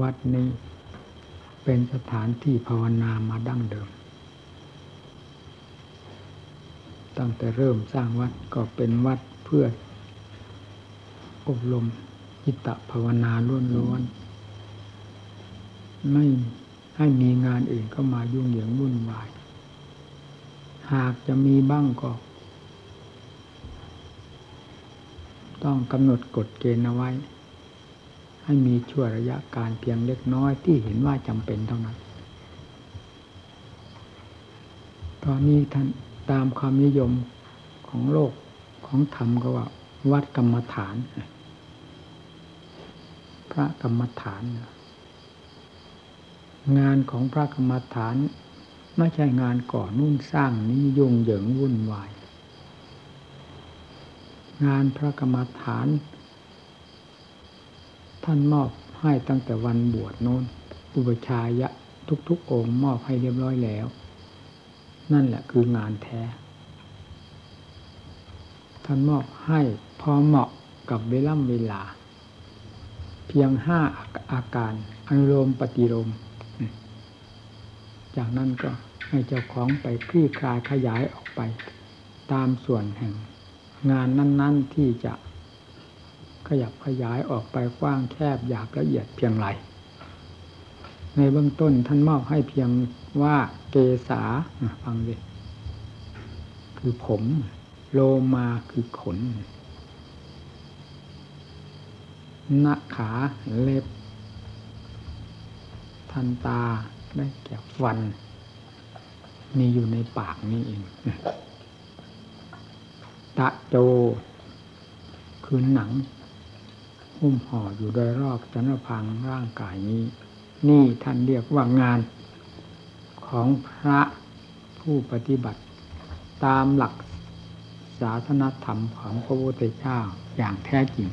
วัดนี้เป็นสถานที่ภาวนามาดั้งเดิม ตั้งแต่เริ่มสร้างวัดก็เป็นวัดเพื่ออบรมจิตภาวนาล้วนๆไม่ให้มีงานอื่นเข้ามายุ่งเหยิงวุ่นวาย หากจะมีบ้างก็ ต้องกำหนดกฎเกณฑ์เอาไว้ ให้มีช่วระยะการเพียงเล็กน้อยที่เห็นว่าจำเป็นเท่านั้นตอนนี้ท่านตามความนิยมของโลกของธรรมก็ว่า วัดกรรมฐาน พระกรรมฐาน งานของพระกรรมฐานไม่ใช่งานก่อนุ่นสร้างนี้ยุ่งเหยิงวุ่นวาย งานพระกรรมฐาน ท่านมอบให้ตั้งแต่วันบวชโน้น อุปชายะทุกๆองค์มอบให้เรียบร้อยแล้ว นั่นแหละคืองานแท้ ท่านมอบให้พอเหมาะกับเวล่ำเวลา เพียงห้าอาการอนุโลมปฏิโลมจากนั้นก็ให้เจ้าของไปคลี่คลายขยายออกไป ตามส่วนแห่งงานนั้น ๆที่จะ ขยับขยายออกไปกว้างแคบหยาบละเอียดเพียงไร ในเบื้องต้นท่านมอบให้เพียงว่าเกษาฟังดิคือผม โลมาคือขนหน้าขาเล็บ ทันตาได้แก่ฟัน มีอยู่ในปากนี่เอง ตะโจ คือหนัง หุ้มห่ออยู่โดยรอบจันทพังร่างกายนี้ นี่ท่านเรียกว่างานของพระผู้ปฏิบัติ ตามหลักศาสนธรรมของพระพุทธเจ้าอย่างแท้จริง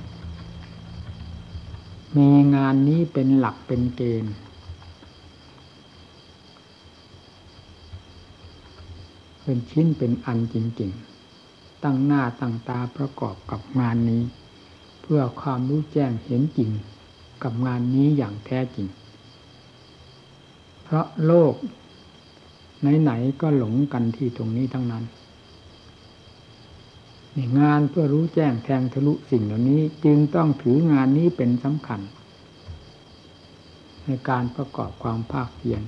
มีงานนี้เป็นหลักเป็นเกณฑ์เป็นชิ้นเป็นอันจริงๆ ตั้งหน้าตั้งตาประกอบกับงานนี้ เพื่อความรู้แจ้งเห็นจริงกับงานนี้อย่างแท้จริง เพราะโลก ไหน ๆ ก็หลงกันที่ตรงนี้ทั้งนั้นนี่งานเพื่อรู้แจ้งแทงทะลุสิ่งเหล่านี้จึงต้องถืองานนี้เป็นสำคัญ ในการประกอบความภาคเพียร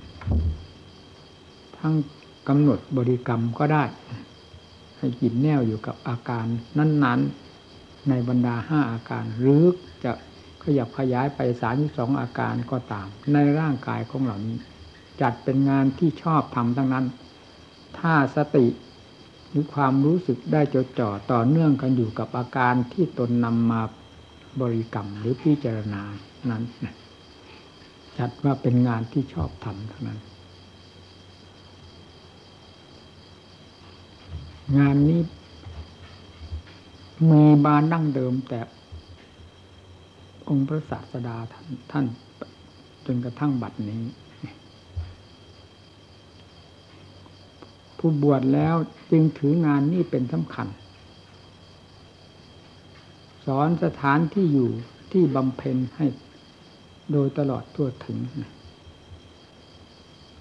ทั้งกำหนดบริกรรมก็ได้ ให้จิตแนวอยู่กับอาการนั้น ๆ ในบรรดาห้าอาการ หรือจะขยับขยายไปสามสองอาการก็ตาม ในร่างกายของเหล่านี้ จัดเป็นงานที่ชอบทำทั้งนั้น ถ้าสติหรือความรู้สึกได้จดจ่อต่อเนื่องกันอยู่กับอาการที่ตนนำมาบริกรรมหรือพิจารณานั้นจัดว่าเป็นงานที่ชอบทำทั้งนั้น งานนี้ มีบานดั้งเดิมแต่ องค์พระศาสดาท่านท่าน จนกระทั่งบัดนี้ ผู้บวชแล้วจึงถืองานนี้เป็นสำคัญ สอนสถานที่อยู่ที่บำเพ็ญให้โดยตลอดทั่วถึง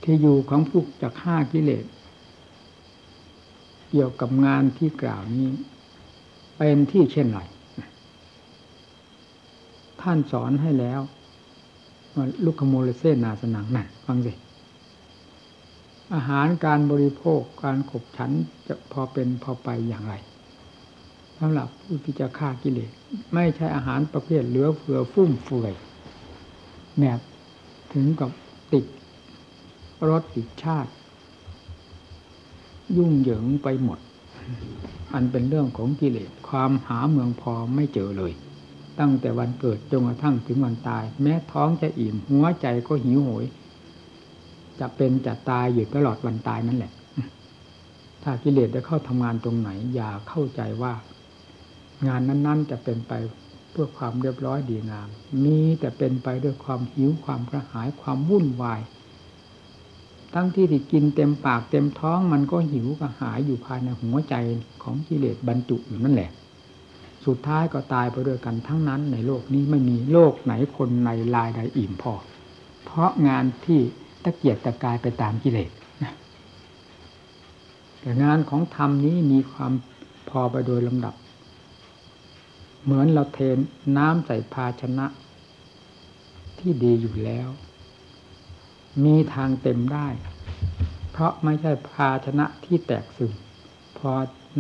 ที่อยู่ของผู้จากห้ากิเลส เกี่ยวกับงานที่กล่าวนี้ เป็นที่เช่นไรท่านสอนให้แล้วว่าลุกขโมลเซนาสนังนั่นฟังสิอาหารการบริโภคการขบฉันจะพอเป็นพอไปอย่างไรสำหรับผู้ที่จะฆ่ากิเลสไม่ใช่อาหารประเภทเหลือเฟือฟุ่มเฟือยแบบถึงกับติดรสติดชาติ ยุ่งเหยิงไปหมด อันเป็นเรื่องของกิเลสความหาเมืองพอไม่เจอเลย ตั้งแต่วันเกิดจนกระทั่งถึงวันตาย แม้ท้องจะอิ่มหัวใจก็หิวโหย จะเป็นจะตายอยู่ตลอดวันตายนั่นแหละ ถ้ากิเลสได้เข้าทำงานตรงไหน อย่าเข้าใจว่า งานนั้น ๆ จะเป็นไปเพื่อความเรียบร้อยดีงาม มีแต่เป็นไปด้วยความหิวความกระหายความวุ่นวาย ทั้งที่ที่กินเต็มปากเต็มท้องมันก็หิวกระหายอยู่ภายในหัวใจของกิเลสบรรจุอยู่นั่นแหละ สุดท้ายก็ตายไปด้วยกันทั้งนั้นในโลกนี้ไม่มีโลกไหนคนในลายใดอิ่มพอ เพราะงานที่ตะเกียกตะกายไปตามกิเลสแต่งานของธรรมนี้มีความพอไปโดยลำดับ เหมือนเราเทน้ำใส่ภาชนะ ที่ดีอยู่แล้ว มีทางเต็มได้ เพราะไม่ใช่ภาชนะที่แตกซึมพอ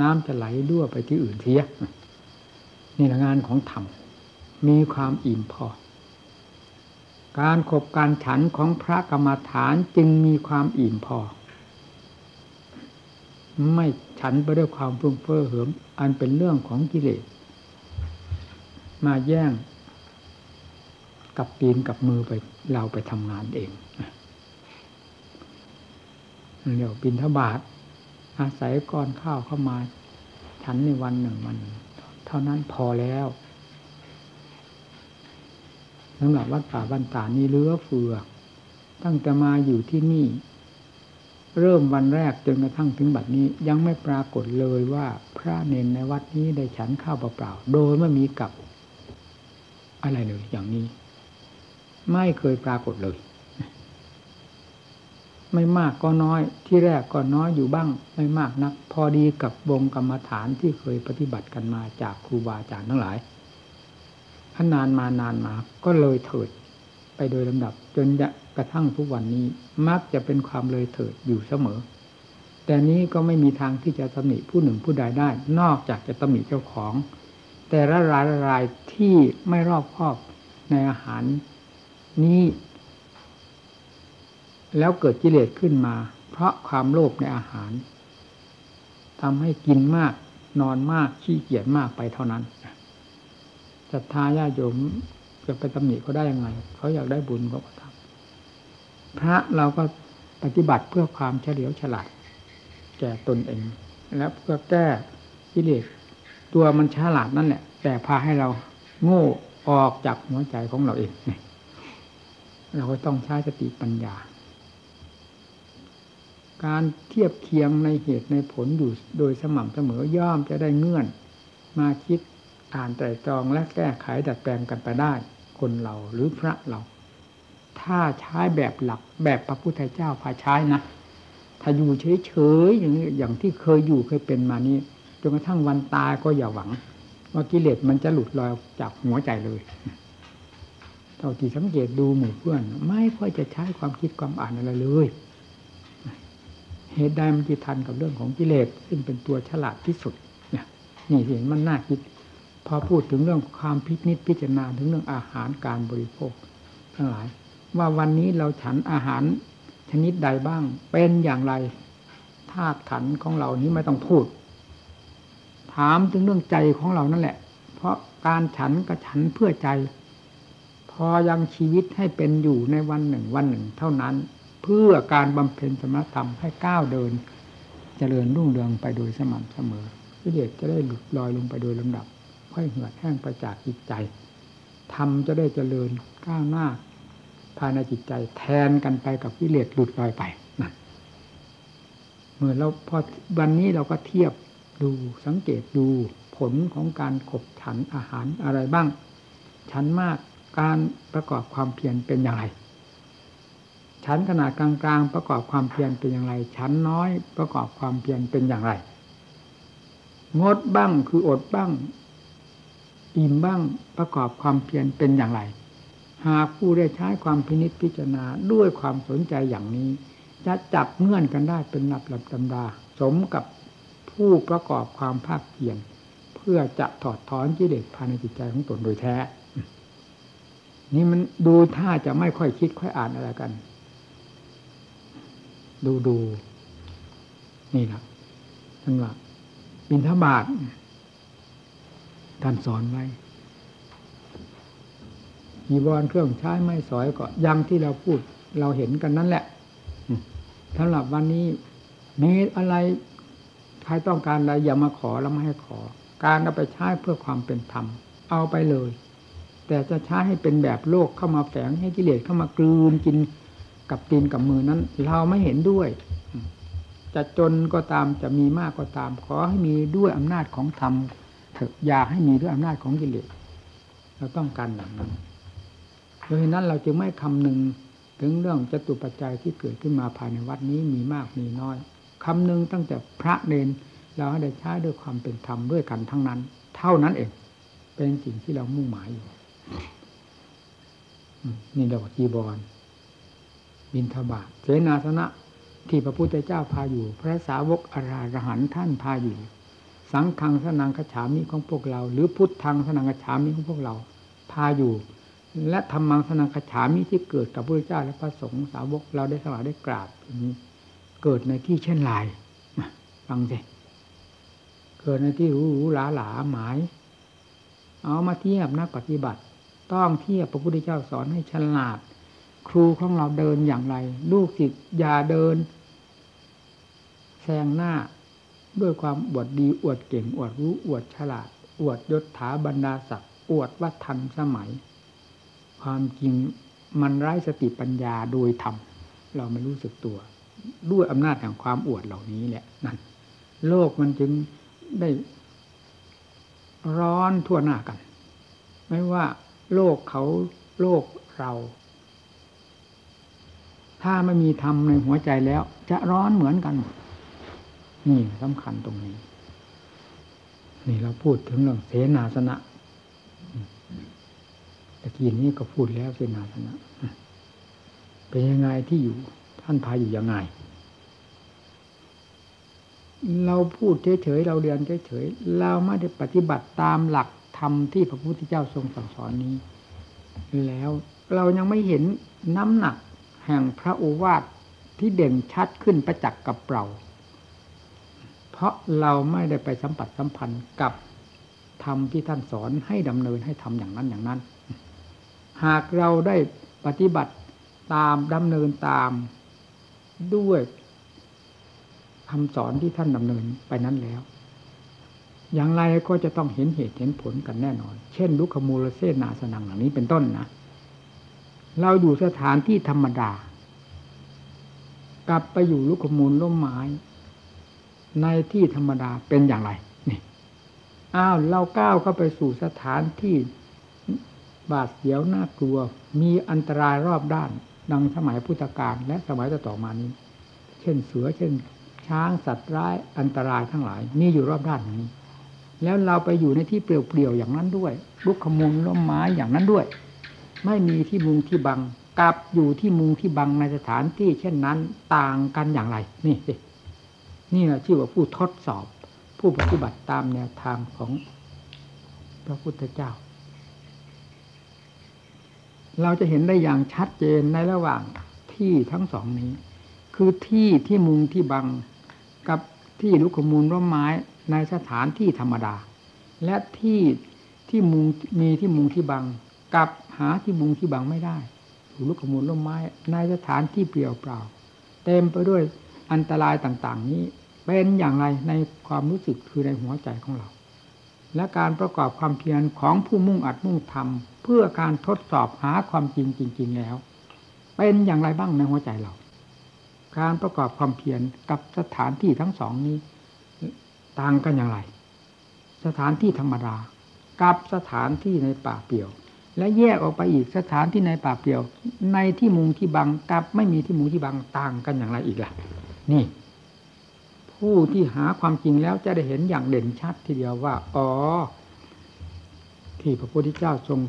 น้ำจะไหลรั่วไปที่อื่นเสียนี่ละงานของธรรมมีความอิ่มพอ การขบการฉันของพระกรรมฐานจึงมีความอิ่มพอ ไม่ฉันไปด้วยความฟุ้งเฟ้อเหิม อันเป็นเรื่องของกิเลสมาแย่งกับตีนกับมือไปเราไปทำงานเอง เดี๋ยวบินทบาทอาศัยก้อนข้าวเข้ามา ฉันในวันหนึ่งวัน เท่านั้นพอแล้วสำหรับวัดป่าบ้านตานี่เลือเฟือ ตั้งแต่มาอยู่ที่นี่ เริ่มวันแรกจนกระทั่งถึงบัดนี้ยังไม่ปรากฏเลยว่าพระเนนในวัดนี้ได้ฉันข้าวเปล่าๆโดยไม่มีกับ อะไรเลยอย่างนี้ ไม่เคยปรากฏเลย ไม่มากก็น้อย ที่แรกก็น้อยอยู่บ้าง ไม่มากนัก พอดีกับวงกรรมฐานที่เคยปฏิบัติกันมาจากครูบาอาจารย์ทั้งหลายถ้านานมานานมาก็เลยเถิดไปโดยลำดับ จนกระทั่งทุกวันนี้มักจะเป็นความเลยเถิดอยู่เสมอ แต่นี้ก็ไม่มีทางที่จะตำหนิผู้หนึ่งผู้ใดได้ นอกจากจะตำหนิเจ้าของ แต่ละรายรายที่ไม่รอบคอบในอาหารนี้ แล้วเกิดกิเลสขึ้นมา เพราะความโลภในอาหารทำให้กินมากนอนมากขี้เกียจมากไปเท่านั้นศรัทธาญาโยมจะไปตำหนิเขาได้ยังไง เขาอยากได้บุญเขาก็ทำพระเราก็ปฏิบัติเพื่อความเฉลียวฉลาดแก่ตนเอง และเพื่อแก้กิเลสตัวมันฉลาดนั่นแหละ แต่พาให้เราโง่ออกจากหัวใจของเราเองเนี่ยเราก็ต้องใช้สติปัญญา การเทียบเคียงในเหตุในผลอยู่โดยสม่ำเสมอย่อมจะได้เงื่อน มาคิดอ่านแต่จองและแก้ไขดัดแปลงกันไปได้ คนเราหรือพระเรา ถ้าใช้แบบหลักแบบพระพุทธเจ้าพาใช้นะถ้าอยู่เฉยๆอย่างอย่างที่เคยอยู่เคยเป็นมานี้จนกระทั่งวันตายก็อย่าหวัง ว่ากิเลสมันจะหลุดลอยจากหัวใจเลยเท่าที่สังเกตดูหมู่เพื่อน ไม่ค่อยจะใช้ความคิดความอ่านอะไรเลย เหตุใดมันจะทันกับเรื่องของกิเลสซึ่งเป็นตัวฉลาดที่สุดเนี่ยนี่เห็นมันน่าคิด พอพูดถึงเรื่องความพิจิตพิจารณาถึงเรื่องอาหารการบริโภค ทั้งหลาย ว่าวันนี้เราฉันอาหารชนิดใดบ้าง เป็นอย่างไรธาตุขันของเรานี้ไม่ต้องพูด ถามถึงเรื่องใจของเรานั่นแหละ เพราะการฉันก็ฉันเพื่อใจ พอยังชีวิตให้เป็นอยู่ในวันหนึ่งวันหนึ่งเท่านั้น เพื่อการบำเพ็ญสมณธรรมให้ก้าวเดินจเจริญรุ่งเรืองไปโดยสม่ำเสมอวิเดชจะได้หลุดลอยลงไปโดยลำดับ ค่อยเหือดแห้งไปจากจิตใจทำจะได้เจริญก้าวหน้าภายในจิตใจแทนกันไปกับวิเลศหลุดลอยไปนั่นเมื่อเราพอวันนี้เราก็เทียบดูสังเกตดูผลของการขบฉันอาหารอะไรบ้าง ฉันมากการประกอบความเพียรเป็นอย่างไร ชั้นขนาดกลางๆ ประกอบความเพียรเป็นอย่างไร ชั้นน้อยประกอบความเพียรเป็นอย่างไร งดบ้างคืออดบ้าง อิ่มบ้างประกอบความเพียรเป็นอย่างไร หากผู้ได้ใช้ความพินิจพิจารณาด้วยความสนใจอย่างนี้ จะจับเงื่อนกันได้เป็นหลับหลับตำดา สมกับผู้ประกอบความภาคเพียรเพื่อจะถอดถอนกิเลสภายในจิตใจของตนโดยแท้ นี่มันดูท่าจะไม่ค่อยคิดค่อยอ่านอะไรกัน ดูดูนี่แหละท่านว่าบินทบาทท่านสอนไว้กีบอลเครื่องใช้ไม่สอยก็ยังที่เราพูดเราเห็นกันนั่นแหละสำหรับวันนี้มีอะไรใครต้องการอะไรอย่ามาขอแล้วไม่ให้ขอ การเอาไปใช้เพื่อความเป็นธรรม เอาไปเลย แต่จะใช้ให้เป็นแบบโลกเข้ามาแฝงให้กิเลสเข้ามากลืนกิน กับตีนกับมือนั้น เราไม่เห็นด้วย จะจนก็ตามจะมีมากก็ตาม ขอให้มีด้วยอำนาจของธรรมเถอะอย่าให้มีด้วยอำนาจของกิเลสเราต้องการแบบนั้นโดยนั้นเราจึงไม่คำนึงถึงเรื่องจตุปัจจัยที่เกิดขึ้นมาภายในวัดนี้มีมากมีน้อยคำหนึ่งตั้งแต่พระเนนเราให้ได้ใช้ด้วยความเป็นธรรมด้วยกันทั้งนั้น เท่านั้นเอง เป็นสิ่งที่เรามุ่งหมายอยู่นี่เราจีบอล บินทบาทเสนาสนะที่พระพุทธเจ้าพาอยู่ พระสาวกอรารหันท่านพาอยู่ สังฆังสนังคฉามิของพวกเรา หรือพุทธังสนังคฉามิของพวกเรา พาอยู่ และธรรมังสนังคฉามิที่เกิดกับพระพุทธเจ้าและพระสงฆ์สาวกเราได้สลายได้กราบนี้ เกิดในที่เช่นไรฟังสิเกิดในที่หรูหรูหราหลาหมาย เอามาเทียบนักปฏิบัติ ต้องเทียบพระพุทธเจ้าสอนให้ฉลาด ครูของเราเดินอย่างไร ลูกศิษย์อย่าเดินแซงหน้าด้วยความอวดดีอวดเก่งอวดรู้อวดฉลาด อวดยศถาบรรดาศักดิ์อวดว่าทันสมัย ความจริงมันไร้สติปัญญาโดยธรรมเราไม่รู้สึกตัว ด้วยอำนาจแห่งความอวดเหล่านี้แหละนั่นโลกมันจึงได้ร้อนทั่วหน้ากัน ไม่ว่าโลกเขาโลกเรา ถ้าไม่มีธรรมในหัวใจแล้ว จะร้อนเหมือนกันหมดนี่สำคัญตรงนี้ นี่เราพูดถึงเรื่องเสนาสนะตะกี้นี้ก็พูดแล้วเสนาสนะเป็นยังไงที่อยู่ท่านพาอยู่ยังไง เราพูดเฉยๆเราเรียนเฉยๆเราไม่ได้ปฏิบัติตามหลักธรรมที่พระพุทธเจ้าทรงสั่งสอนนี้ แล้วเรายังไม่เห็นน้ำหนัก แห่งพระโอวาทที่เด่นชัดขึ้นประจักษ์กับเรา เพราะเราไม่ได้ไปสัมผัสสัมพันธ์กับธรรมที่ท่านสอนให้ดำเนินให้ทำอย่างนั้นอย่างนั้น หากเราได้ปฏิบัติตามดำเนินตามด้วยคำสอนที่ท่านดำเนินไปนั้นแล้ว อย่างไรก็จะต้องเห็นเหตุเห็นผลกันแน่นอน เช่นลุคมูลเซนาสนังหล่านี้เป็นต้นนะ เราอยู่สถานที่ธรรมดา กลับไปอยู่ลุคมูลร่มไม้ในที่ธรรมดาเป็นอย่างไร นี่ อ้าวเราก้าวเข้าไปสู่สถานที่บาดเสียวน่ากลัว มีอันตรายรอบด้าน ดังสมัยพุทธกาลและสมัยต่อมานี้ เช่นเสือ เช่น ช้างสัตว์ร้ายอันตรายทั้งหลาย มีอยู่รอบด้านนี้ แล้วเราไปอยู่ในที่เปลี่ยวๆอย่างนั้นด้วยลุกขมูลล้มไม้อย่างนั้นด้วย ไม่มีที่มุงที่บังกับอยู่ที่มุงที่บังในสถานที่เช่นนั้นต่างกันอย่างไร นี่สินี่แหละชื่อว่าผู้ทดสอบ ผู้ปฏิบัติตามแนวทางของพระพุทธเจ้า เราจะเห็นได้อย่างชัดเจนในระหว่างที่ทั้งสองนี้ คือที่ที่มุงที่บังกับที่ลุกขมูลร่มไม้ในสถานที่ธรรมดา และที่ที่มุงมีที่มุงที่บัง กับหาที่มุงที่บังไม่ได้อยู่ลุกขมูลร่มไม้ ในสถานที่เปลี่ยวเปล่า เต็มไปด้วยอันตรายต่าง ๆ นี้ เป็นอย่างไรในความรู้สึกคือในหัวใจของเรา และการประกอบความเพียรของผู้มุ่งอัดมุ่งทำเพื่อการทดสอบหาความจริงจริง ๆ แล้ว เป็นอย่างไรบ้างในหัวใจเรา การประกอบความเพียรกับสถานที่ทั้งสองนี้ ต่างกันอย่างไร สถานที่ธรรมดากับสถานที่ในป่าเปี่ยว และแยกออกไปอีกสถานที่ในป่าเปี่ยว ในที่มุงที่บังกับไม่มีที่มุงที่บังต่างกันอย่างไรอีกล่ะ นี่ ผู้ที่หาความจริงแล้วจะได้เห็นอย่างเด่นชัดทีเดียวว่า อ๋อ ที่พระพุทธเจ้าทรง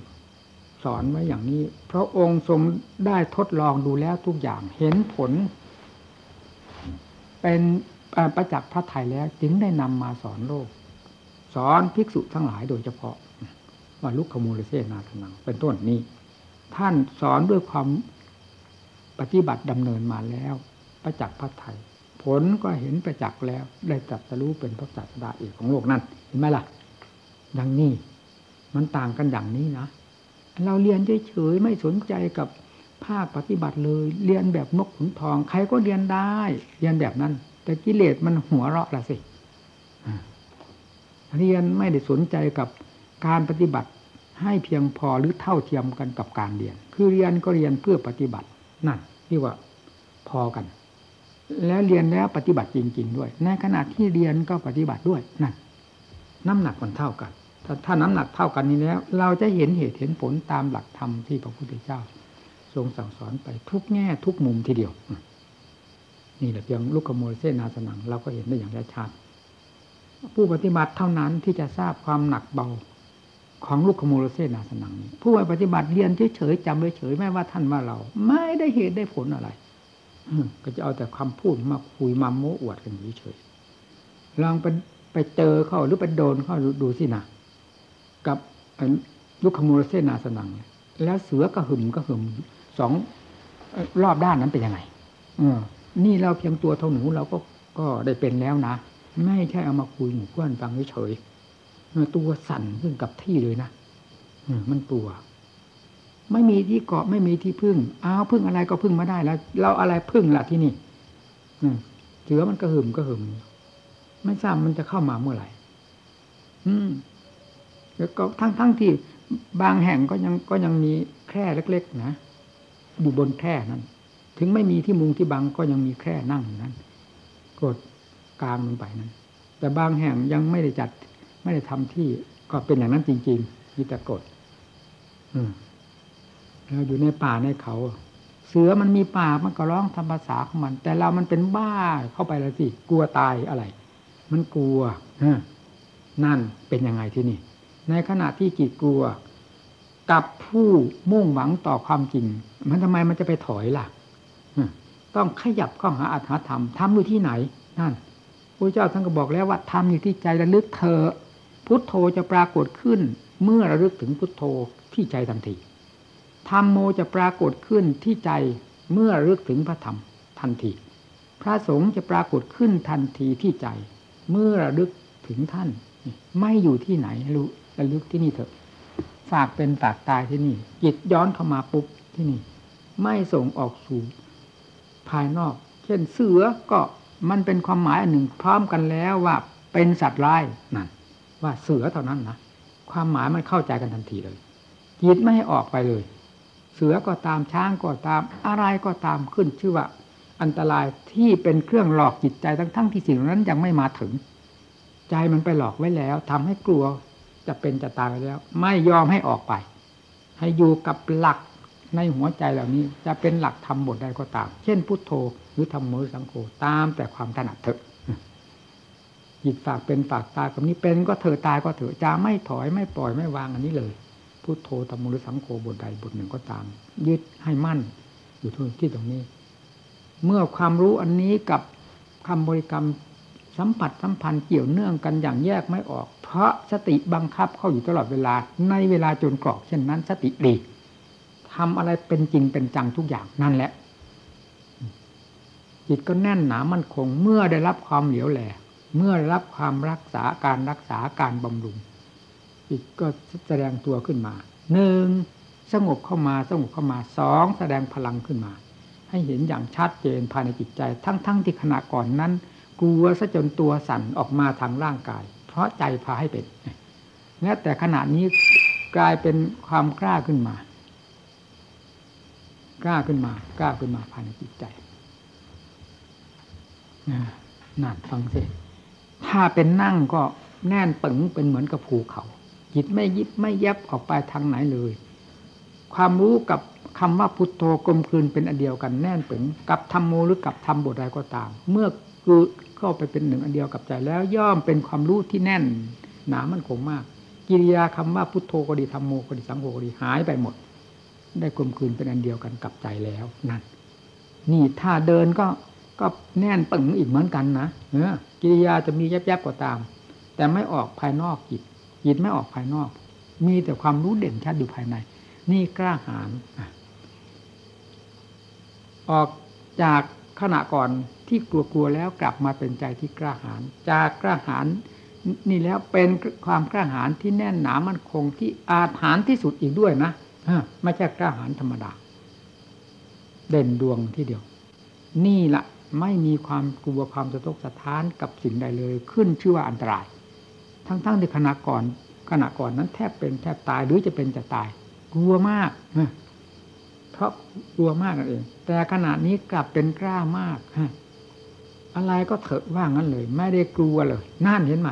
สอนไว้อย่างนี้ เพราะองค์ทรงได้ทดลองดูแล้วทุกอย่างเห็นผล เป็นประจักษ์พระไทยแล้วจึงได้นำมาสอนโลก สอนภิกษุทั้งหลายโดยเฉพาะ ว่าลุกขมูลเสนาธนังเป็นต้นนี้ ท่านสอนด้วยความปฏิบัติดำเนินมาแล้ว ประจักษ์พระไทยผลก็เห็นประจักษ์แล้ว ได้ตรัสรู้เป็นพระศาสดาเอกของโลกนั่นเห็นไหมล่ะดังนี้มันต่างกันอย่างนี้นะ เราเรียนเฉยๆไม่สนใจกับภาคปฏิบัติเลย เรียนแบบนกขุนทอง ใครก็เรียนได้ เรียนแบบนั้น แต่กิเลสมันหัวเราะละสิเรียนไม่ได้สนใจกับการปฏิบัติ ให้เพียงพอหรือเท่าเทียมกันกับการเรียน คือเรียนก็เรียนเพื่อปฏิบัตินั่นที่ว่าพอกัน แล้วเรียนแล้วปฏิบัติจริง ๆ ด้วย ในขณะที่เรียนก็ปฏิบัติด้วยนั่นน้ำหนักมันเท่ากัน ถ้าถ้าน้ำหนักเท่ากันนี้แล้ว เราจะเห็นเหตุเห็นผลตามหลักธรรมที่พระพุทธเจ้า ทรงสั่งสอนไปทุกแง่ทุกมุมทีเดียว นี่แหละเพียงลูกขโมยเส้นนาสนังเราก็เห็นได้อย่างชัดผู้ปฏิบัติเท่านั้นที่จะทราบความหนักเบา ของลูกขโมยเสนาสนังนี้ผู้ปฏิบัติเรียนเฉยๆจำเฉยๆไม่ว่าท่านว่าเรา ไม่ได้เหตุได้ผลอะไรก็จะเอาแต่คำพูดมาคุยมาโม้อวดกันเฉยๆลองไปไปเจอเข้าหรือไปโดนเข้าดูสินะกับลูกขโมยเสนาสนังแล้วเสือกระหึ่มกระหึ่มสองรอบด้านนั้นเป็นยังไงเออนี่เราเพียงตัวเท่าหนูเราก็ก็ได้เป็นแล้วนะ ไม่ใช่เอามาคุยหมู่เพื่อนฟังเฉยๆ ตัวสั่นขึ้นกับที่เลยนะมันตัว ไม่มีที่เกาะไม่มีที่พึ่งอ้าวพึ่งอะไรก็พึ่งมาได้แล้ว เราอะไรพึ่งล่ะที่นี่เสือมันกระหึ่มกระหึ่มไม่ทราบมันจะเข้ามาเมื่อไหร่อืมแล้วก็ทั้งทั้งที่บางแห่งก็ยังก็ยังมีแคร่เล็ก ๆ นะอยู่บนแคร่นั้น ถึงไม่มีที่มุงที่บังก็ยังมีแคร่นั่งนั้น กดกลางลงไปนั้น แต่บางแห่งยังไม่ได้จัด ไม่ได้ทำที่ก็เป็นอย่างนั้นจริง ๆมีแต่กดเราอยู่ในป่าในเขา เสือมันมีป่ามันก็ร้องทำภาษาของมัน แต่เรามันเป็นบ้าเข้าไปแล้วสิกลัวตายอะไร มันกลัวนั่นเป็นยังไงที่นี่ ในขณะที่จิตกลัว กับผู้มุ่งหวังต่อความจริง มันทำไมมันจะไปถอยล่ะต้องขยับเข้าหาอัตถธรรมทำอยู่ที่ไหน นั่นพระเจ้าท่านก็บอกแล้วว่าทำอยู่ที่ใจระลึกเธอ พุทโธจะปรากฏขึ้น เมื่อระลึกถึงพุทโธที่ใจทันทีธรรมโมจะปรากฏขึ้นที่ใจเมื่อระลึกถึงพระธรรมทันที พระสงฆ์จะปรากฏขึ้นทันทีที่ใจ เมื่อระลึกถึงท่าน ไม่อยู่ที่ไหนรู้ระลึกที่นี่เถอะ ฝากเป็นฝากตายที่นี่จิตย้อนเข้ามาปุ๊บที่นี่ ไม่ส่งออกสู่ภายนอก เช่นเสือก็มันเป็นความหมายอันหนึ่งพร้อมกันแล้วว่าเป็นสัตว์ร้ายนั่น ว่าเสือเท่านั้นนะความหมายมันเข้าใจกันทันทีเลยจิตไม่ให้ออกไปเลย เสือก็ตามช้างก็ตามอะไรก็ตามขึ้นชื่อว่า อันตรายที่เป็นเครื่องหลอกจิตใจทั้งทั้งที่สิ่งนั้นยังไม่มาถึง ใจมันไปหลอกไว้แล้วทำให้กลัวจะเป็นจะตายไปแล้ว ไม่ยอมให้ออกไป ให้อยู่กับหลักในหัวใจเหล่านี้ จะเป็นหลักธรรมบทใดก็ตาม เช่นพุทโธหรือธรรมโมสังโฆตามแต่ความถนัดเถอะ จิตฝากเป็นฝากตายกับนี้เป็นก็เถอตายก็เถอจะไม่ถอยไม่ปล่อยไม่วางอันนี้เลยพุทโธธรรมโมหรือสังโฆบทใดบทหนึ่งก็ตาม ยึดให้มั่น อยู่ที่ตรงนี้ เมื่อความรู้อันนี้กับคำบริกรรมสัมผัสสัมพันธ์เกี่ยวเนื่องกันอย่างแยกไม่ออก เพราะสติบังคับเข้าอยู่ตลอดเวลา ในเวลาจนกรอกเช่นนั้น สติดีทำอะไรเป็นจริงเป็นจังทุกอย่างนั่นแหละจิตก็แน่นหนามั่นคงเมื่อได้รับความเหลียวแหล เมื่อรับความรักษาการรักษาการบำรุงจิตก็แสดงตัวขึ้นมาหนึ่งสงบเข้ามาสงบเข้ามาสองแสดงพลังขึ้นมา ให้เห็นอย่างชัดเจนภายในจิตใจ ทั้งๆทที่ขณะก่อนนั้น กลัวซะจนตัวสั่นออกมาทางร่างกาย เพราะใจพาให้เป็นแม้แต่ขณะนี้กลายเป็นความกล้าขึ้นมา กล้าขึ้นมากล้าขึ้นมาภายในจิตใจนั่นฟังสิ ถ้าเป็นนั่งก็แน่นปึงเป็นเหมือนกับภูเขา จิตไม่ยิบไม่ยับออกไปทางไหนเลย ความรู้กับคำว่าพุทโธกลมกลืนเป็นอันเดียวกันแน่นปึงกับธรรมโมหรือกับธรรมบทใดก็ตาม เมื่อคือเข้าไปเป็นหนึ่งอันเดียวกับใจแล้วย่อมเป็นความรู้ที่แน่น หนามันคงมาก กิริยาคำว่าพุทโธก็ดีธรรมโมก็ดีสังโฆก็ดีหายไปหมด ได้กลมกลืนเป็นอันเดียวกันกับใจแล้วนั่นนี่ถ้าเดินก็ก็แน่นปึงอีกเหมือนกันนะเออ กิริยาจะมีแยบๆก็ตาม แต่ไม่ออกภายนอกจิตจิตไม่ออกภายนอก มีแต่ความรู้เด่นชัดอยู่ภายใน นี่กล้าหาญออกจากขณะก่อนที่กลัวๆแล้วกลับมาเป็นใจที่กล้าหาญจากกล้าหาญนี่แล้วเป็นความกล้าหาญที่แน่นหนามั่นคงที่อาถรรพ์ที่สุดอีกด้วยนะไม่ใช่กล้าหาญธรรมดา เด่นดวงที่เดียว นี่ละ ไม่มีความกลัวความสะทกสะท้านกับสิ่งใดเลย ขึ้นชื่อว่าอันตราย ทั้งๆที่ขณะก่อนขณะก่อนนั้นแทบเป็นแทบตายหรือจะเป็นจะตาย กลัวมากเพราะกลัวมากนั่นเอง แต่ขณะนี้กลับเป็นกล้ามากอะไรก็เถอะว่างั้นเลย ไม่ได้กลัวเลยนั่นเห็นไหม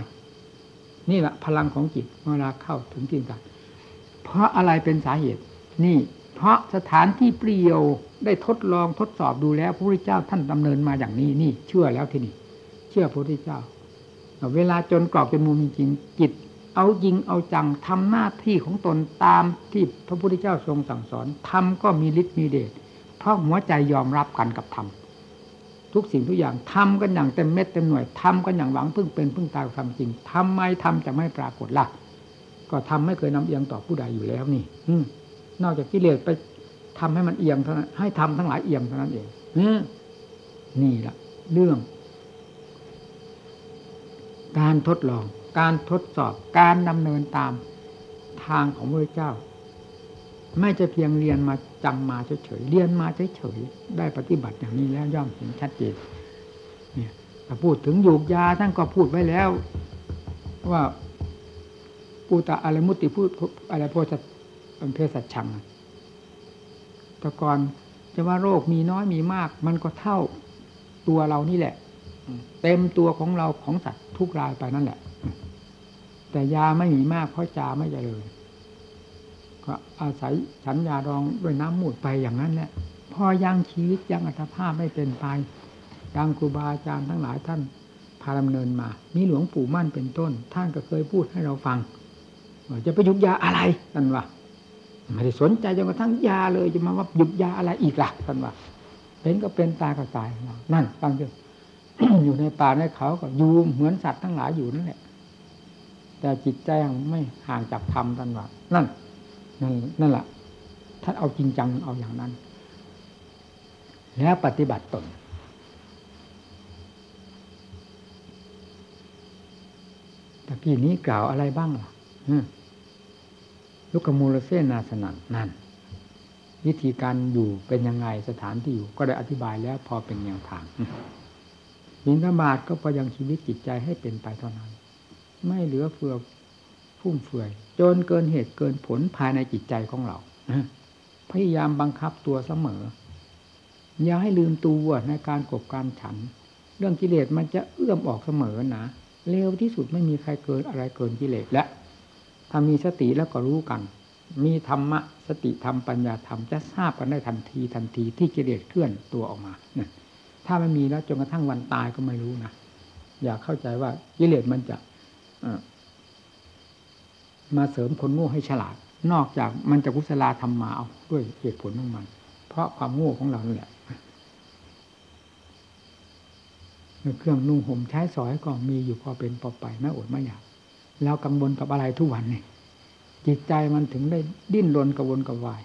นี่แหละพลังของจิตเวลาเข้าถึงจริงกันเพราะอะไรเป็นสาเหตุ นี่ พราะสถานที่เปลี่ยวได้ทดลองทดสอบดูแล้วพระพุทธเจ้าท่านดำเนินมาอย่างนี้นี่เชื่อแล้วทีนี้เชื่อพระพุทธเจ้า เวลาจนกรอบจนมุมจริงๆจิตเอาจริงเอาจังทำหน้าที่ของตนตามที่พระพุทธเจ้าทรงสั่งสอนทำก็มีฤทธิ์มีเดชเพราะหัวใจยอมรับกันกับธรรมทุกสิ่งทุกอย่างทำกันอย่างเต็มเม็ดเต็มหน่วยทำกันอย่างหวังพึ่งเป็นพึ่งตายความจริงทำไมทำจะไม่ปรากฏล่ะ ก็ทำไม่เคยนำเอียงต่อผู้ใดอยู่แล้วนี่ อื นอกจากกิเลสไปทำให้มันเอียงเท่านั้นให้ทำทั้งหลายเอียงเท่านั้นเองนี่แหละเรื่อง การทดลอง การทดสอบการดำเนินตามทางของพระเจ้า ไม่จะเพียงเรียนมาจำมาเฉยๆเรียนมาเฉยๆได้ปฏิบัติอย่างนี้แล้วย่อมเห็นชัดเจนเนี่ยถ้าพูดถึงยูกยาท่านก็พูดไว้แล้ว ว่าปูตะอะไรมุติพูดอะไรโพธิ เพศสัจชังแต่ก่อนจะว่าโรคมีน้อยมีมาก มันก็เท่าตัวเรานี่แหละ เต็มตัวของเราของสัตว์ทุกรายไปนั่นแหละ แต่ยาไม่มีมากเพราะจาไม่เจริญก็อาศัยฉันยารองด้วยน้ำมูดไปอย่างนั้นแหละพอยังชีวิตยังอัตภาพไม่เป็นไปยังครูบาอาจารย์ทั้งหลายท่านพาดำเนินมา มีหลวงปู่มั่นเป็นต้น ท่านก็เคยพูดให้เราฟังจะไปยุบยาอะไรท่นว่า ไม่ได้สนใจจนกระทั่งยาเลยจะมาว่าหยุบยาอะไรอีกล่ะท่านว่าเป็นก็เป็นตายก็ตายนั่นฟังเถอะอยู่ในป่าในเขาก็อยู่เหมือนสัตว์ทั้งหลายอยู่นั่นแหละ แต่จิตใจไม่ห่างจากธรรมท่านว่านั่นนั่นนั่นแหละท่านเอาจริงจังเอาอย่างนั้น แล้วปฏิบัติตนตะกี้นี้กล่าวอะไรบ้างล่ะ ลุกมูลเสนาสนันนั่นวิธีการอยู่เป็นยังไงสถานที่อยู่ ก็ได้อธิบายแล้วพอเป็นแนวทางบินธบาตก็พยังชีวิตจิตใจให้เป็นไปเท่านั้น ไม่เหลือเฟือฟุ่มเฟือยจนเกินเหตุเกินผลภายในจิตใจของเราพยายามบังคับตัวเสมอ อย่าให้ลืมตัวในการกบการฉัน เรื่องกิเลสมันจะเอื้อมออกเสมอนะเร็วที่สุดไม่มีใครเกินอะไรเกินกิเลสและ ถ้ามีสติแล้วก็รู้กัน มีธรรมะสติธรรมปัญญาธรรมจะทราบกันได้ทันทีทันทีที่กิเลสเคลื่อนตัวออกมาเนี่ยถ้าไม่มีแล้วจนกระทั่งวันตายก็ไม่รู้นะอยากเข้าใจว่ากิเลสมันจะมาเสริมคนโง่ให้ฉลาด นอกจากมันจะกุศลาทำมาเอาด้วยเหตุผลของมัน เพราะความโง่ของเรานี่แหละเครื่องนุ่งห่มใช้สอยก็มีอยู่พอเป็นพอไปไม่อดไม่อยาก แล้วกังวลกับอะไรทุกวันนี่จิตใจมันถึงได้ดิ้นรนกระวนกระวาย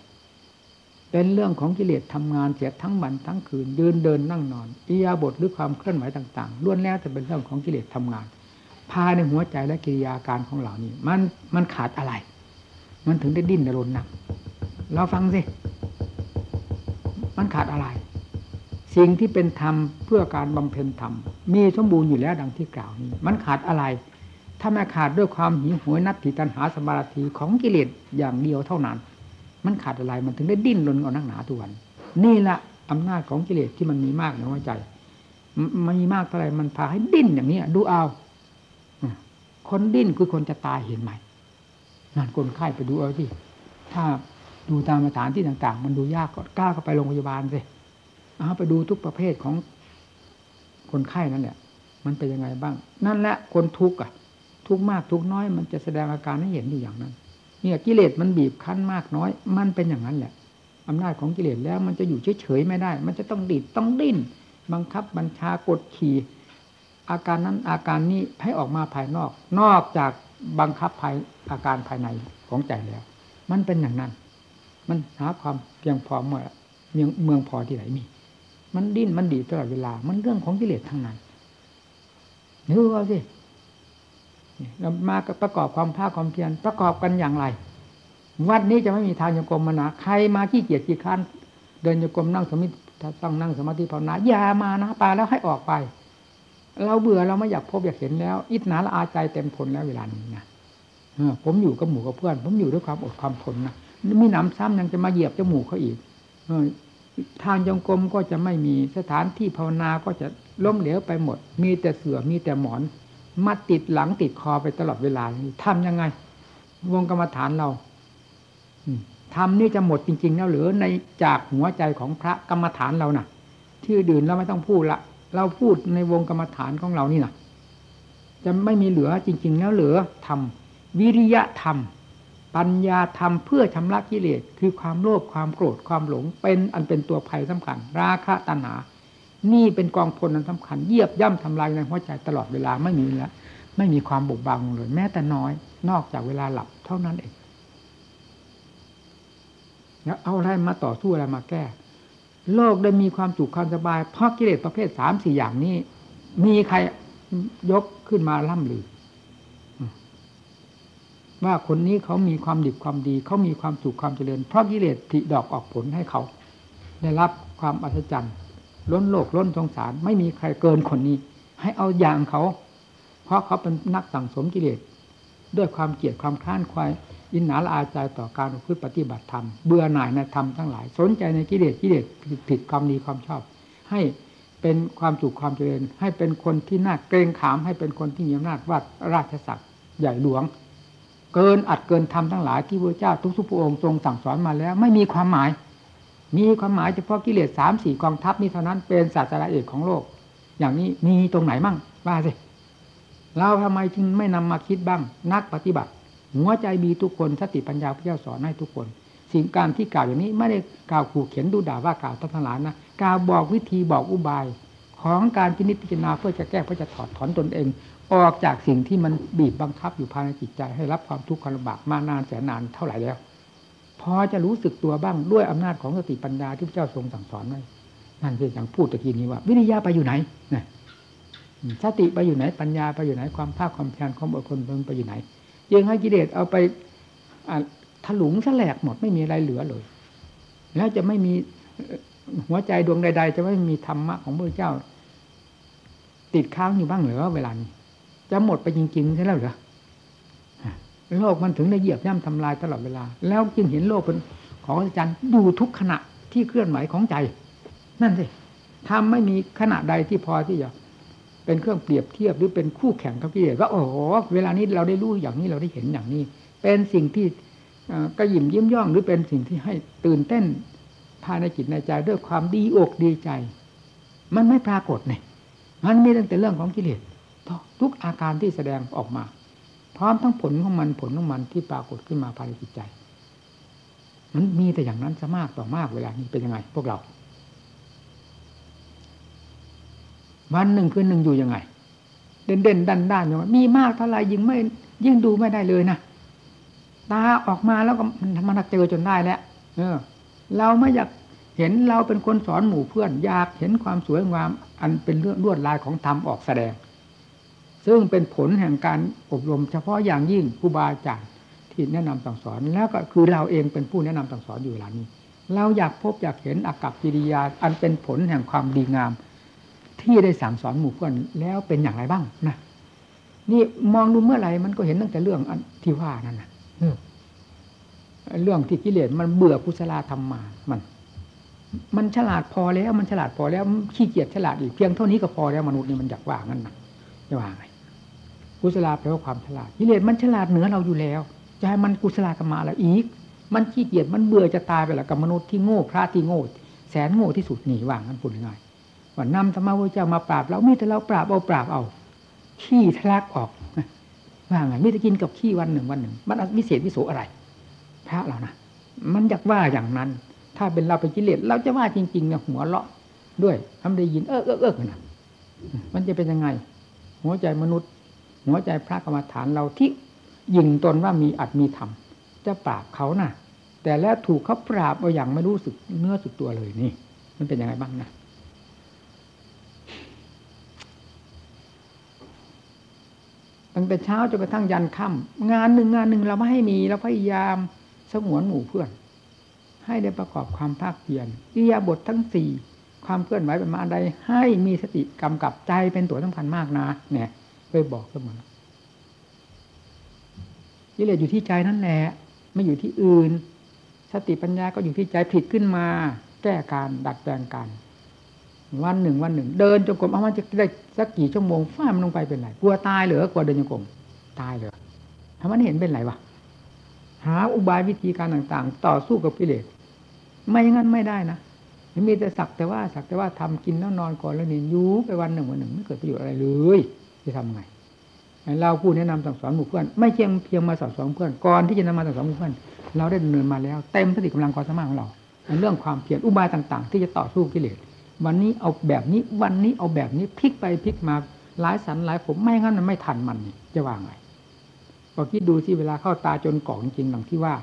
เป็นเรื่องของกิเลสทำงานเสียทั้งวันทั้งคืนเดินเดินนั่งนอนอิยาบทหรือความเคลื่อนไหวต่างๆล้วนแล้วจะเป็นเรื่องของกิเลสทำงาน ภายในหัวใจและกิริยาการของเหล่านี้ มันมันขาดอะไร มันถึงได้ดิ้นรนหนักเราฟังสิมันขาดอะไร สิ่งที่เป็นธรรมเพื่อการบำเพ็ญธรรม มีสมบูรณ์อยู่แล้วดังที่กล่าวนี้ มันขาดอะไร ถ้าไม่ขาดด้วยความหิวโหยนัตถิตันหาสมาธิของกิเลสอย่างเดียวเท่านั้น มันขาดอะไรมันถึงได้ดิ้นรนเอานักหนาทุกวัน นี่แหละอำนาจของกิเลสที่มันมีมากในหัวใจมันมีมากเท่าไรมันพาให้ดิ้นอย่างนี้ดูเอาคนดิ้นคือคนจะตายเห็นไหมงานคนไข้ไปดูเอาที่ถ้าดูตามสถานที่ต่าง ๆ มันดูยากก็กล้าเข้าไปโรงพยาบาลสิเอาไปดูทุกประเภทของคนไข้นั่นแหละมันเป็นยังไงบ้าง นั่นแหละคนทุกข์อะ ทุกมากทุกน้อย มันจะแสดงอาการให้เห็นอยู่อย่างนั้น เนี่ยกิเลสมันบีบคั้นมากน้อย มันเป็นอย่างนั้นแหละอำนาจของกิเลสแล้วมันจะอยู่เฉยๆไม่ได้ มันจะต้องดิดต้องดิ้น บังคับบัญชากดขี่อาการนั้นอาการนี้ให้ออกมาภายนอก นอกจากบังคับภายอาการภายในของใจแล้ว มันเป็นอย่างนั้น มันหาความเพียงพอเมื่อเมืองเมืองพอที่ไหนมี มันดิ้นมันดีตลอดเวลา มันเรื่องของกิเลสทั้งนั้นนึกเอาสิ เรามาประกอบความภาคความเพียรประกอบกันอย่างไร วัดนี้จะไม่มีทางโยกรมมานะใครมาขี้เกียจขี้ค้านเดินโยกรมนั่งสมาธิต้องนั่งสมาธิภาวนาอย่ามานะไปแล้วให้ออกไป เราเบื่อเราไม่อยากพบอยากเห็นแล้ว อิจนาละอาใจเต็มทนแล้วเวลานี้นะผมอยู่กับหมู่กับเพื่อน ผมอยู่ด้วยความอดความทนนะมีหนำซ้ำยังจะมาเหยียบจมูกเขาอีกทางจงกรมก็จะไม่มีสถานที่ภาวนาก็จะล้มเหลวไปหมด มีแต่เสือมีแต่หมอน มาติดหลังติดคอไปตลอดเวลาทำยังไง วงกรรมฐานเราธรรมนี่จะหมดจริงๆแล้วหรือในจากหัวใจของพระกรรมฐานเรานะ่ะ ที่อื่นเราไม่ต้องพูดละเราพูดในวงกรรมฐานของเรานี่นะจะไม่มีเหลือจริง ๆ แล้วเหลือธรรมวิริยะธรรม ปัญญาธรรมเพื่อชำระกิเลสคือความโลภความโกรธความหลงเป็นอันเป็นตัวภัยสำคัญ ราคะตัณหา นี่เป็นกองพลอันสำคัญเยียบย่ำทำลายในหัวใจตลอดเวลาไม่มีแล้วไม่มีความบุกบังเลย แม้แต่น้อย นอกจากเวลาหลับเท่านั้นเองแล้วเอาอะไรมาต่อสู้อะไรมาแก้ โลกได้มีความสุขความสบาย เพราะกิเลสประเภทสามสี่อย่างนี้ มีใครยกขึ้นมาล่ำลือว่าคนนี้เขามีความดีความดี เขามีความสุขความเจริญ เพราะกิเลสผลิดอกออกผลให้เขา ได้รับความอัศจรรย์ ล้นโลกล้นสงสาร ไม่มีใครเกินคนนี้ ให้เอาอย่างเขา เพราะเขาเป็นนักสั่งสมกิเลสด้วยความเกลียดความคล้านควายอินหนาละอาใจต่อการพึ่ปฏิบัติธรรม เบื่อหน่ายในธรรมทั้งหลาย สนใจในกิเลสกิเลสผิดความดีความชอบ ให้เป็นความสุขความเจริญ ให้เป็นคนที่น่าเกรงขาม ให้เป็นคนที่มีอำนาจวาดราชศักดิ์ใหญ่หลวง เกินอัดเกินทำทั้งหลายที่พระเจ้าทุกทุกพระองค์ทรงสั่งสอนมาแล้ว ไม่มีความหมาย มีความหมายเฉพาะกิเลสสามสี่กองทัพนี้เท่านั้นเป็นศาสตราเอกของโลก อย่างนี้มีตรงไหนมั่งว่าสิเราทำไมจึงไม่นำมาคิดบ้าง นักปฏิบัติ หัวใจมีทุกคนสติปัญญาพระเจ้าสอนให้ทุกคน สิ่งการที่กล่าวอย่างนี้ไม่ได้กล่าวขู่เขียนดูด่าว่ากล่าวทั้งหลายนะกล่าวบอกวิธีบอกอุบาย ของการพินิจพิจารณาเพื่อจะแก้เพื่อจะถอดถอนตนเอง ออกจากสิ่งที่มันบีบบังคับอยู่ภายในจิตใจให้รับความทุกข์ความลำบากมานานแสนนานเท่าไหร่แล้ว พอจะรู้สึกตัวบ้างด้วยอำนาจของสติปัญญาที่พระเจ้าทรงสั่งสอนไว้นั่นคืออย่างพูดตะกี้นี้ว่า วิริยะไปอยู่ไหนนะสติไปอยู่ไหนปัญญาไปอยู่ไหนความภาคความเพียรความอดทนไปอยู่ไหนยังให้กิเลสเอาไปถลุงแฉลกหมดไม่มีอะไรเหลือเลย แล้วจะไม่มีหัวใจดวงใด ๆ จะไม่มีธรรมะของพระเจ้า ติดค้างอยู่บ้างเหรือเวลานี้จะหมดไปจริงๆใช่แล้วเหรอ โลกมันถึงได้เหยียบย่ำทำลายตลอดเวลา แล้วจึงเห็นโลกเป็นของอาจารย์อยู่ทุกขณะที่เคลื่อนไหวของใจ นั่นสิทำไม่มีขณะใดที่พอที่จะเป็นเครื่องเปรียบเทียบหรือเป็นคู่แข่งกับกิเลสว่าโอ้โหเวลานี้เราได้รู้อย่างนี้เราได้เห็นอย่างนี้ เป็นสิ่งที่กระยิมยิ้มย่อง หรือเป็นสิ่งที่ให้ตื่นเต้นภายในจิตในใจด้วยความดีอกดีใจ มันไม่ปรากฏเนี่ยมันมีตั้งแต่เรื่องของกิเลสทุกอาการที่แสดงออกมา พร้อมทั้งผลของมันผลของมันที่ปรากฏขึ้นมาภายในจิตใจ มันมีแต่อย่างนั้นจะมากต่อมากเวลานี้เป็นยังไง พวกเรา วันหนึ่งคืนหนึ่งอยู่ยังไง เด่นเด่นดันด้านอย่างมีมากเท่าไรยิ่งไม่ยิ่งดูไม่ได้เลยนะตาออกมาแล้วก็มันมันเจอจนได้แล้วเออ เราไม่อยากเห็นเราเป็นคนสอนหมู่เพื่อน อยากเห็นความสวยงาม อันเป็นเรื่องลวดลายของธรรมออกแสดง ซึ่งเป็นผลแห่งการอบรมเฉพาะอย่างยิ่งครูบาอาจารย์ที่แนะนำสั่งสอน แล้วก็คือเราเองเป็นผู้แนะนำสั่งสอนอยู่เวลานี้ เราอยากพบอยากเห็นอากับกิริยา อันเป็นผลแห่งความดีงาม ที่ได้สั่งสอนหมู่เพื่อนแล้วเป็นอย่างไรบ้างนะนี่มองดูเมื่อไหร่มันก็เห็นตั้งแต่เรื่องที่ว่านั่นนะเรื่องที่กิเลสมันเบื่อกุศลธรรมมา มัน มันฉลาดพอแล้ว มันฉลาดพอแล้วขี้เกียจฉลาดอีกเพียงเท่านี้ก็พอแล้วมนุษย์นี่มันอยากว่างั้นนะจะว่าไง กุศลาแปลว่าความฉลาดกิเลสมันฉลาดเหนือเราอยู่แล้ว จะให้มันกุศลากรรมาแล้วอีก มันขี้เกียจมันเบื่อจะตายไปล้วกับมนุษย์ที่โง่พระที่โง่แสนโง่ที่สุดหนีว่างกันพูดง่ายว่านำธรรมะพระเจ้ามาปราบเราม่แต่เราปราบเอาปราบเอาขี้ทะลักออกว่าไงไม่ได้กินกับขี้วันหนึ่งวันหนึ่ง มันวิเศษวิโสอะไร พระเรานะมันอยากว่าอย่างนั้น ถ้าเป็นเราไปกิเลสเราจะว่าจริงๆเนี่ยหัวเลาะด้วยทำได้ยินเออเออเออนะมันจะเป็นยังไง หัวใจมนุษย์ หัวใจพระกรรมฐานเราที่ยิงตนว่ามีอัดมีธรรมจะปราบเขานะ่ะ แต่แล้วถูกเขาปราบเอาอย่างไม่รู้สึกเนื้อสึกตัวเลยนี่ มันเป็นยังไงบ้างนะตั้งแต่เช้าจนกระทั่งยันค่ำงานหนึ่งงานหนึ่งเราไม่ให้มีเราพยายามสงวนหมู่เพื่อน ให้ได้ประกอบความภาคเพียรอิยาบททั้งสี่ความเคลื่อนไหวเป็นมาใดให้มีสติกำกับใจเป็นตัวสำคัญมากนะเนี่ย เคยบอกเสมอกิเลสอยู่ที่ใจนั่นแหละไม่อยู่ที่อื่น สติปัญญาก็อยู่ที่ใจผิดขึ้นมา แก้การดัดแปลงการวันหนึ่งวันหนึ่ง เดินจงกรมเอามันจะได้สักกี่ชั่วโมงฟ้ามันลงไปเป็นไรกลัวตายเหรอกลัวเดินจงกรมตายเหรอทำไมเห็นเป็นไรวะหาอุบายวิธีการต่างๆ ต่อสู้กับกิเลสไม่อย่างนั้นไม่ได้นะมีแต่สักแต่ว่าสักแต่ว่าทำกินแล้วนอนก่อนแล้วนี่ยูไปวันหนึ่งวันหนึ่งไม่เกิดประโยชน์อะไรเลย จะทำไงเราผู้แนะนำสั่งสอนหมู่เพื่อนไม่เพียงเพียงมาสอนสอนเพื่อนก่อนที่จะนำมาสั่งสอนหมู่เพื่อนเราได้ดำเนินมาแล้วเต็มสติกำลังความสามารถของเราในเรื่องความเพียรอุบายต่าง ๆ ที่จะต่อสู้กิเลสวันนี้เอาแบบนี้วันนี้เอาแบบนี้พลิกไปพลิกมาหลายสันหลายผมไม่งั้นมันไม่ทันมันจะว่าไงพอคิดดูที่เวลาเข้าตาจนกล่องจริงหลังที่ว่า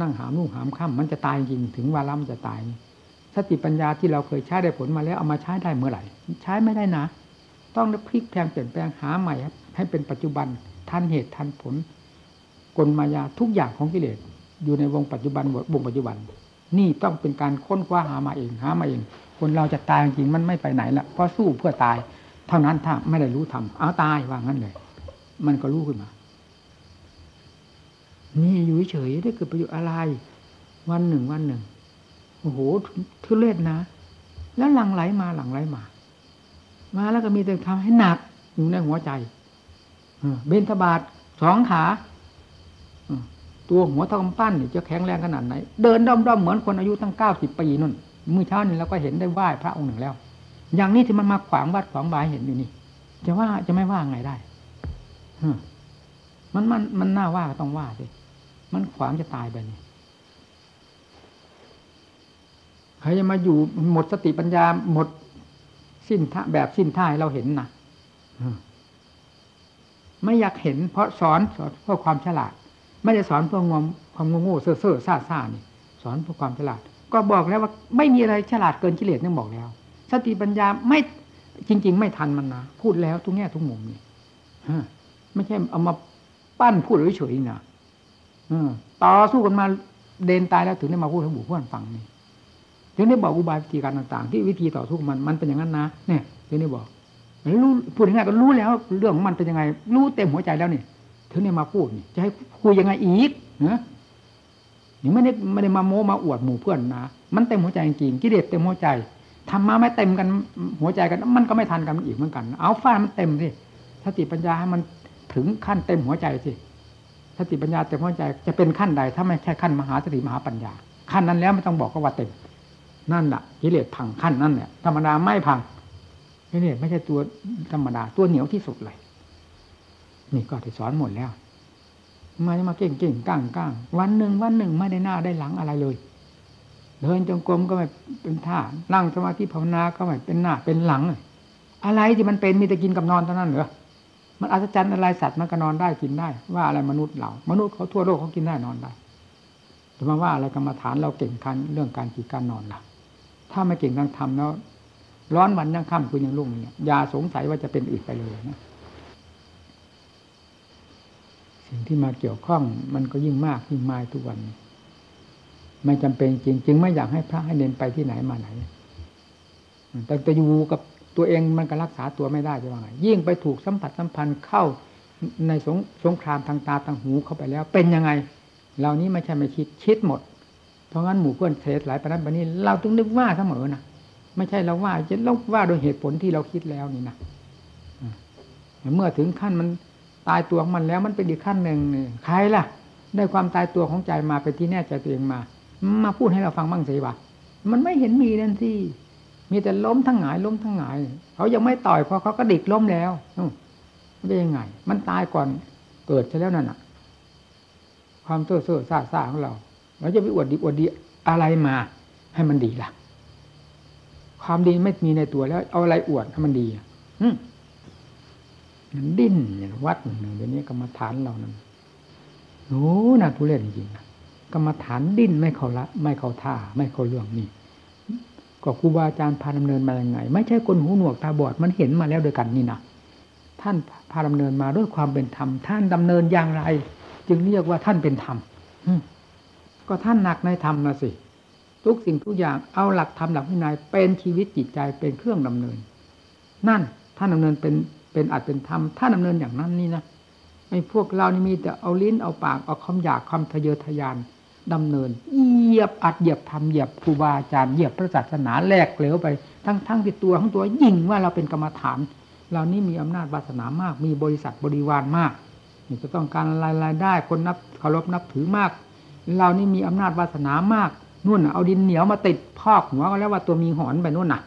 นั่งหามลุ่งหามค่ำมันจะตายจริงถึงวาระมันจะตายสติปัญญาที่เราเคยใช้ได้ผลมาแล้วเอามาใช้ได้เมื่อไหร่ ใช้ไม่ได้นะ ต้องพลิกแพลงเปลี่ยนแปลงหาใหม่ให้เป็นปัจจุบันทันเหตุทันผลกลมายาทุกอย่างของกิเลสอยู่ในวงปัจจุบันวงปัจจุบัน นี่ต้องเป็นการค้นคว้าหามาเองหามาเอง คนเราจะตายจริงมันไม่ไปไหนละเพราะสู้เพื่อตาย เท่านั้นถ้าไม่ได้รู้ทำเอาตายว่างั้นเลย มันก็รู้ขึ้นมา นี่อยู่เฉยได้เกิดประโยชน์อะไร วันหนึ่งวันหนึ่งโอ้โหทุเรศนะ แล้วหลังไหลมาหลังไหลมา มาแล้วก็มีแต่ทำให้หนักอยู่ในหัวใจเบนทบาทสองขาตัวหัวทองปั้นนี่จะแข็งแรงขนาดไหน เดินด้อมๆเหมือนคนอายุตั้งเก้าสิบปีนั่นมื่อเช้านี้เราก็เห็นได้ไหว้พระองค์หนึ่งแล้ว อย่างนี้ที่มันมาขวางวัดขวางบายเห็นอยู่นี่ จะว่าจะไม่ว่าไงได้มันมันมันน่าว่าก็ต้องว่าสิมันขวางจะตายไปนี่ใครจะมาอยู่หมดสติปัญญาหมด สิ้นท่าแบบสิ้นท่าให้เราเห็นนะไม่อยากเห็น เพราะสอนสอนเพื่อความฉลาด ไม่ได้สอนเพื่องมความโง่เซ่อเซ่อซ่าซ่านี่ สอนเพื่อความฉลาด ก็บอกแล้วว่า ไม่มีอะไรฉลาดเกินกิเลสนี่บอกแล้ว สติปัญญาไม่จริง ๆ ไม่ทันมันนะพูดแล้วทุกแง่ทุกมุมนี่ไม่ใช่เอามาปั้นพูดเฉยๆนะต่อสู้กันมาเดินตายแล้วถึงได้มาพูดให้บุคคลฟังนี่ ถึงได้บอกอุบายวิธีการต่างๆ ที่วิธีต่อสู้มันมันเป็นอย่างนั้นนะเนี่ยถึงได้บอกรู้พูดง่ายๆก็รู้แล้วเรื่องของมันเป็นยังไง รู้เต็มหัวใจแล้วนี่ถึงได้มาพูดนี่จะให้คุยยังไงอีกเนะนี่ไม่ได้ไม่ได้มาโม้มาอวดหมู่เพื่อนนะมันเต็มหัวใจจริงๆกิเลสเต็มหัวใจทำมาไม่เต็มกันหัวใจกัน มันก็ไม่ทันกันอีกเหมือนกัน เอาฟ้ามันเต็มสิสติปัญญาให้มันถึงขั้นเต็มหัวใจสิสติปัญญาเต็มหัวใจจะเป็นขั้นใด ถ้าไม่ใช่ขั้นมหาสติมหาปัญญา ขั้นนั้นแล้วไม่ต้องบอกก็ว่าเต็ม นั่นแหละกิเลสพังขั้นนั่นเนี่ยธรรมดาไม่พังกิเลสไม่ใช่ตัวธรรมดาตัวเหนียวที่สุดเลยนี่ก็ที่สอนหมดแล้วมาจะมาเก่งเก่งก้างก้างวันหนึ่งวันหนึ่งไม่ได้หน้าได้หลังอะไรเลยเดินจงกรมก็ไม่เป็นท่านั่งสมาธิภาวนาก็ไม่เป็นหน้าเป็นหลัง อะไรที่มันเป็นมีแต่กินกับนอนเท่านั้นเหรอมันอัศจรรย์อะไรสัตว์มันก็นอนได้กินได้ ว่าอะไรมนุษย์เรา มนุษย์เขาทั่วโลกเขากินได้นอนได้จะมาว่าอะไรกรรมฐานเราเก่งคันเรื่องการกินการนอนล่ะ ถ้าไม่เก่งทางธรรมแล้วร้อนวันยังค่ำคุณยังรุ่งเนี่ยอย่าสงสัยว่าจะเป็นอื่นไปเลยนะสิ่งที่มาเกี่ยวข้องมันก็ยิ่งมากยิ่งมายทุกวัน ไม่จำเป็นจริง จึงไม่อยากให้พระให้เน้นไปที่ไหนมาไหนแต่จะอยู่กับตัวเองมันก็รักษาตัวไม่ได้จะว่าไงยิ่งไปถูกสัมผัสสัมพันธ์เข้าในสงสงครามทางตาทางหูเข้าไปแล้ว เป็นยังไง เหล่านี้ไม่ใช่ไม่คิดคิดหมด เพราะงั้นหมู่เพื่อนเทศหลายประนั้นปนี้ เราต้องนึกว่าเสมอนะไม่ใช่เราว่าจะเราว่าโดยเหตุผลที่เราคิดแล้วนี่นะเมื่อถึงขั้นมันตายตัวของมันแล้วมันเป็นอีกขั้นหนึ่งใครล่ะ ได้ความตายตัวของใจมาเป็นที่แน่ใจตัวเองมา มาพูดให้เราฟังบ้างสิวะมันไม่เห็นมีนั่นสิมีแต่ล้มทั้งหงายล้มทั้งหงายเขายังไม่ต่อยเพราะเขาก็ดิกล้มแล้วไม่ได้ยังไง มันตายก่อนเกิดใช่แล้วนั่นอะ ความเซ่อเซ่อซาซาของเรา เราจะไปอวดดีอวดดีอะไรมา ให้มันดีล่ะ ความดีไม่มีในตัวแล้ว เอาอะไรอวดให้มันดีอืมันดิ้นอย่างวัดหนึ่งเดี๋ยวนี้กรรมฐานเรานั้นโอ้น่าทุเรศจริงๆกรรมฐานดิ้นไม่เข้าละ ไม่เข้าท่า ไม่เข้าเรื่องนี่ก็ครูบาอาจารย์พาดำเนินมาอย่างไง ไม่ใช่คนหูหนวกตาบอดมันเห็นมาแล้วโดยกันนี่นะท่านพาดำเนินมาด้วยความเป็นธรรมท่านดำเนินอย่างไร จึงเรียกว่าท่านเป็นธรรม ก็ท่านหนักในธรรมนะสิ ทุกสิ่งทุกอย่างเอาหลักธรรมหลักวินัยเป็นชีวิตจิตใจเป็นเครื่องดำเนิน นั่นท่านดำเนินเป็นเป็นอัดเป็นธรรมท่านดาเนินอย่างนั้นนี่นะไอ้พวกเรานี่มีแต่เอาลิ้นเอาปากเอาคำอยากคำทะเยอทะยานดำเนินเหยียบอัดเหยียบทำเหยียบครูบาอาจารย์เหยียบพระศาสนาแหลกเหลวไป ทั้งทั้งที่ตัวทั้งตัวยิ่งว่าเราเป็นกรรมฐานเรานี้มีอำนาจวาสนามาก มีบริษัทบริวารมากนี่จะต้องการรายรายได้คนนับเคารพนับถือมาก เรานี่มีอำนาจวาสนามากนู่นน่ะเอาดินเหนียวมาติดพอกหัวก็แล้วว่าตัวมีหอนไปนู่นน่ะ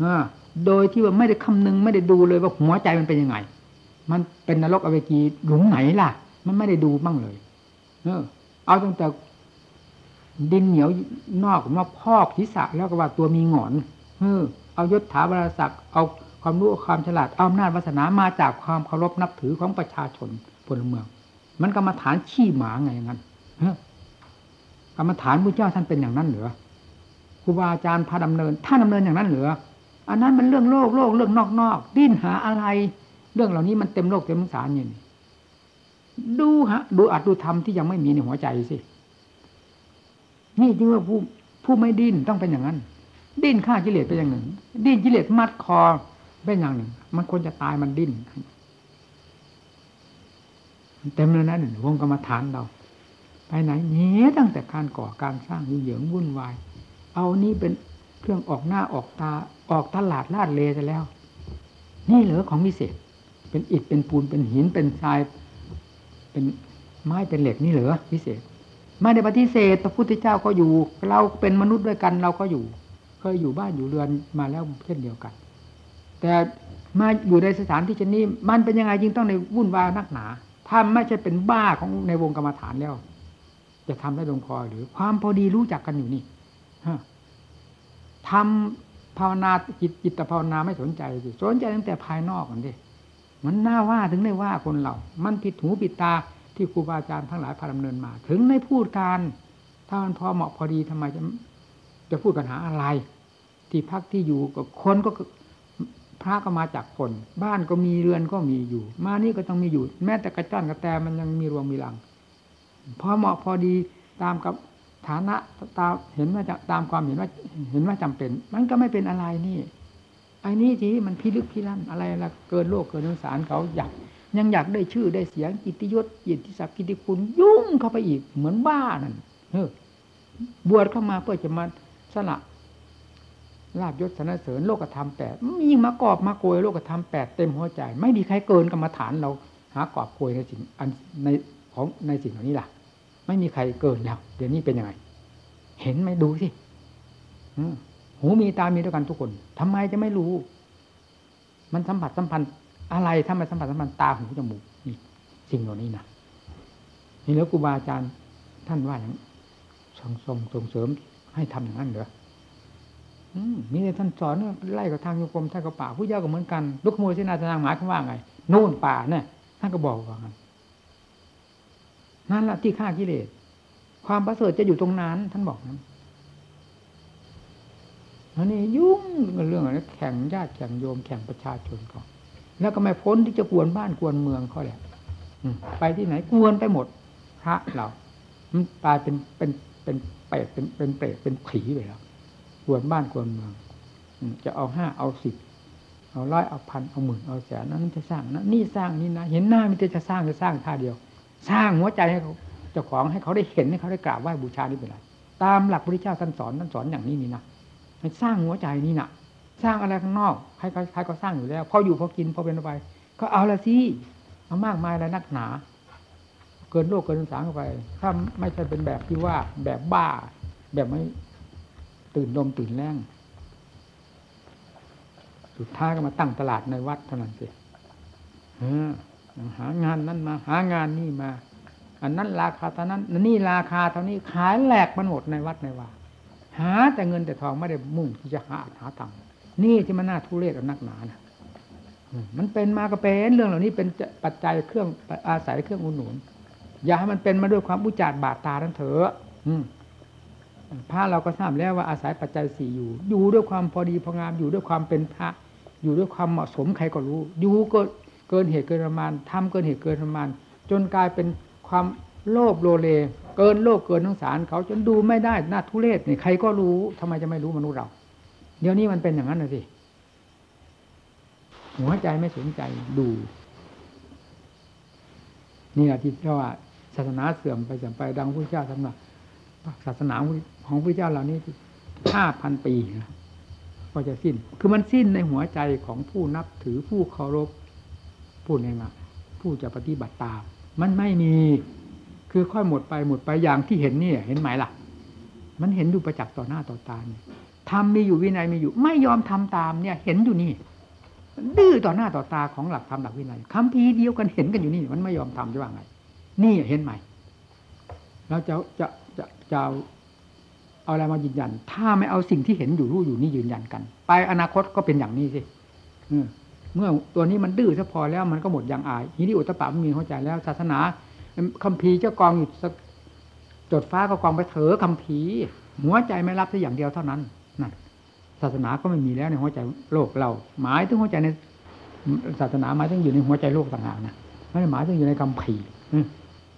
เออโดยที่ว่าไม่ได้คำนึงไม่ได้ดูเลยว่าหัวใจมันเป็นยังไง มันเป็นนรกอเวจีหลุมไหนล่ะ มันไม่ได้ดูบ้างเลย เออ เอาตั้งแต่ดินเหนียวนอกมาพอกศีรษะแล้วก็ว่าตัวมีหงอนเออเอายศถาบรรดาศักดิ์เอาความรู้ความฉลาดเอาอำนาจวาสนามาจากความเคารพนับถือของประชาชนพลเมือง มันกรรมฐานขี้หมาไงงั้นเออ กรรมฐานพระเจ้าท่านเป็นอย่างนั้นเหรือครูบาอาจารย์พาดำเนินท่านดำเนินอย่างนั้นเหรืออันนั้นมันเรื่องโลกโลกเรื่องนอกนอกดิ้นหาอะไร เรื่องเหล่านี้มันเต็มโลกเต็มสารนี่ดูฮะ ดูอัดดูธรรมที่ยังไม่มีในหัวใจสินี่จึงว่าผู้ผู้ไม่ดิ้นต้องเป็นอย่างนั้น ดิ้นฆ่ากิเลสเป็นอย่างหนึ่ง ดิ้นกิเลสมัดคอเป็นอย่างหนึ่ง มันควรจะตายมันดิ้นเต็มเลยนะหนึ่งวงกรรมฐานเรา ไปไหนเนี้ยตั้งแต่การก่อการสร้างยุ่เหยิงวุ่นวาย เอานี่เป็นเครื่องออกหน้าออกตาออกตลาดลาดเลไปแล้ว นี่เหลือของพิเศษ เป็นอิฐเป็นปูนเป็นหินเป็นทราย เป็นไม้เป็นเหล็กนี่เหลือพิเศษ ไม่ได้ปฏิเสธพระพุทธเจ้าก็อยู่ เราเป็นมนุษย์ด้วยกันเราก็อยู่ เคยอยู่บ้านอยู่เรือนมาแล้วเช่นเดียวกัน แต่มาอยู่ในสถานที่เช่นนี้ มันเป็นยังไงจึงต้องในวุ่นวายนักหนา ถ้าไม่ใช่เป็นบ้าของในวงกรรมฐานแล้ว จะทำได้ลงคอหรือ ความพอดีรู้จักกันอยู่นี่ทำภาวนาจิตจิตภาวนาไม่สนใจสิสนใจตั้งแต่ภายนอกกันดิมันน่าว่าถึงได้ว่าคนเรา มันผิดหูผิดตาที่ครูบาอาจารย์ทั้งหลายพาดำเนินมา ถึงในพูดการ ถ้ามันพอเหมาะพอดีทำไมจะจะพูดกันหาอะไร ที่พักที่อยู่กับคนก็พระก็มาจากคน บ้านก็มีเรือนก็มีอยู่ มานี่ก็ต้องมีอยู่ แม้แต่กระจ้อนกระแตมันยังมีรวมมีหลัง พอเหมาะพอดีตามกับฐานะตามเห็นว่าตามความเห็นว่าเห็นว่าจำเป็น มันก็ไม่เป็นอะไรนี่ไอ้นี่ที่มันพิลึกพิลั่นอะไรละเกินโลกเกินสงสารเขาอยาก ยังอยากได้ชื่อได้เสียงกิติยศกิตติศักดิ์กิติคุณยุ่งเข้าไปอีกเหมือนบ้านั่นเออบวชเข้ามาเพื่อจะมาสละลาบยศสนเสริญโลกธรรมแปดมีมากอบมาโกยโลกธรรมแปดเต็มหัวใจ ไม่มีใครเกินกรรมฐานเราหากอบโกยในสิ่งอันใน ของในสิ่งเหล่านี้ล่ะ ไม่มีใครเกินแล้วเดี๋ยวนี้เป็นยังไง เห็นไหมดูสิหูมีตามีด้วยกันทุกคนทำไมจะไม่รู้ มันสัมผัสสัมพันธ์อะไรถ้ามันสัมผัสสัมพันธ์ตาหูจมูกนี่สิ่งเหล่านี้นะนี่แล้วครูบาอาจารย์ท่านว่าอย่างส่งส่งส่งเสริมให้ทำอย่างนั้นเหรอมีแต่ท่านสอนไล่กับทางโยกรมท่านกับป่าผู้เจ้าก็เหมือนกันลูกขโมยเสนาสนางหมายคำว่าไง โน่นป่าเนี่ยท่านก็บอกว่างั้น นั่นแหละที่ฆ่ากิเลส ความประเสริฐจะอยู่ตรงนั้น ท่านบอกนั้นอันนี้ยุ่งเรื่องอะไรแข่งญาติแข่งโยมแข่งประชาชนเขาแล้วก็ไม่พ้นที่จะกวนบ้านกวนเมืองเขาแหละไปที่ไหนกวนไปหมด พระเรามันตายเป็นเป็นเป็นเปรตเป็นเป็นเปรตเป็นผีไปแล้วกวนบ้านกวนเมืองจะเอาห้าเอาสิบเอาร้อยเอาพันเอาหมื่นเอาแสนนั้นจะสร้างนะนี่สร้างนี่นะ เห็นหน้ามันจะสร้างจะสร้างท่าเดียว สร้างหัวใจให้เขาจ้าของให้เขาได้เห็นให้เขาได้กราบไหว้บูชานี่เป็นไรตามหลักพระเจ้าท่านสอนท่านสอนอย่างนี้นี่นะให้สร้างหัวใจนี่นะสร้างอะไรข้างนอกใครใครก็สร้างอยู่แล้ว พออยู่พอกินพอเป็นไปก็เอาละสิเอามากมายอะไรนักหนา เกินโลกเกินสงสารเข้าไป ถ้าไม่ใช่เป็นแบบที่ว่าแบบบ้า แบบไม่ตื่นนมตื่นแรงสุดท้ายก็มาตั้งตลาดในวัดเท่านั้นสิ หางานนั้นมา หางานนี่มา อันนั้นราคาเท่านั้นนี่ราคาเท่านี้ขายแหลกมันหมดในวัดในว่าหาแต่เงินแต่ทองไม่ได้มุ่งที่จะหาหาตังค์นี่ที่มันน่าทุเรศนักหนานะมันเป็นมาก็เป็นเรื่องเหล่านี้เป็นปัจจัยเครื่องอาศัยเครื่องอุดหนุน อย่าให้มันเป็นมาด้วยความอุจาร์บาดตาทั้งเถอะพระเราก็ทราบแล้วว่าอาศัยปัจจัยสี่อยู่ อยู่ด้วยความพอดีพองามอยู่ด้วยความเป็นพระ อยู่ด้วยความเหมาะสมใครก็รู้ อยู่ก็ เกินเหตุเกินประมาณทำเกินเหตุเกินประมาณ จนกลายเป็นความโลภโลเล เกินโลกเกินทั้งสารเขาจนดูไม่ได้หน่าทุเรศนี่ใครก็รู้ทำไมจะไม่รู้มนุษย์เรา เดี๋ยวนี้มันเป็นอย่างนั้นเลยสิหัวใจไม่สนใจดู นี่แหละที่เรียกว่าศาสนาเสื่อมไปเสื่อมไปดังพระเจ้าสำหรับศาสนาของพระเจ้าเหล่านี้ห้าพันปีนะก็จะสิ้น คือมันสิ้นในหัวใจของผู้นับถือผู้เคารพ ผู้ในงานผู้จะปฏิบัติตาม มันไม่มีคือค่อยหมดไปหมดไปอย่างที่เห็นนี่เห็นไหมล่ะ มันเห็นอยู่ประจักษ์ต่อหน้าต่อตาเนี่ยทำมีอยู่วินัยมีอยู่ ไม่ยอมทำตามเนี่ย เห็นอยู่นี่ดื้อต่อหน้าต่อตาของหลักธรรมหลักวินัยคำพีเดียวกันเห็นกันอยู่นี่ มันไม่ยอมทำจะว่าไง นี่เห็นไหมเราจะจะจะจะเอาเอาอะไรมายืนยัน ถ้าไม่เอาสิ่งที่เห็นอยู่รู้อยู่นี่ยืนยันกัน ไปอนาคตก็เป็นอย่างนี้สิ เมื่อตัวนี้มันดื้อซะพอแล้วมันก็หมดอย่างอายฮิริโอตปปะไม่มีเข้าใจแล้วศาสนาคัมภีร์เจ้ากองอยู่สจดฟ้าก็กองไปเถอะคัมภีร์หัวใจไม่รับแต่อย่างเดียวเท่านั้นนั่นศาสนาก็ไม่มีแล้วในหัวใจโลกเรา หมายถึงหัวใจในศาสนาหมายถึงอยู่ในหัวใจโลกต่างหากนะไม่ได้หมายถึงอยู่ในคัมภีร์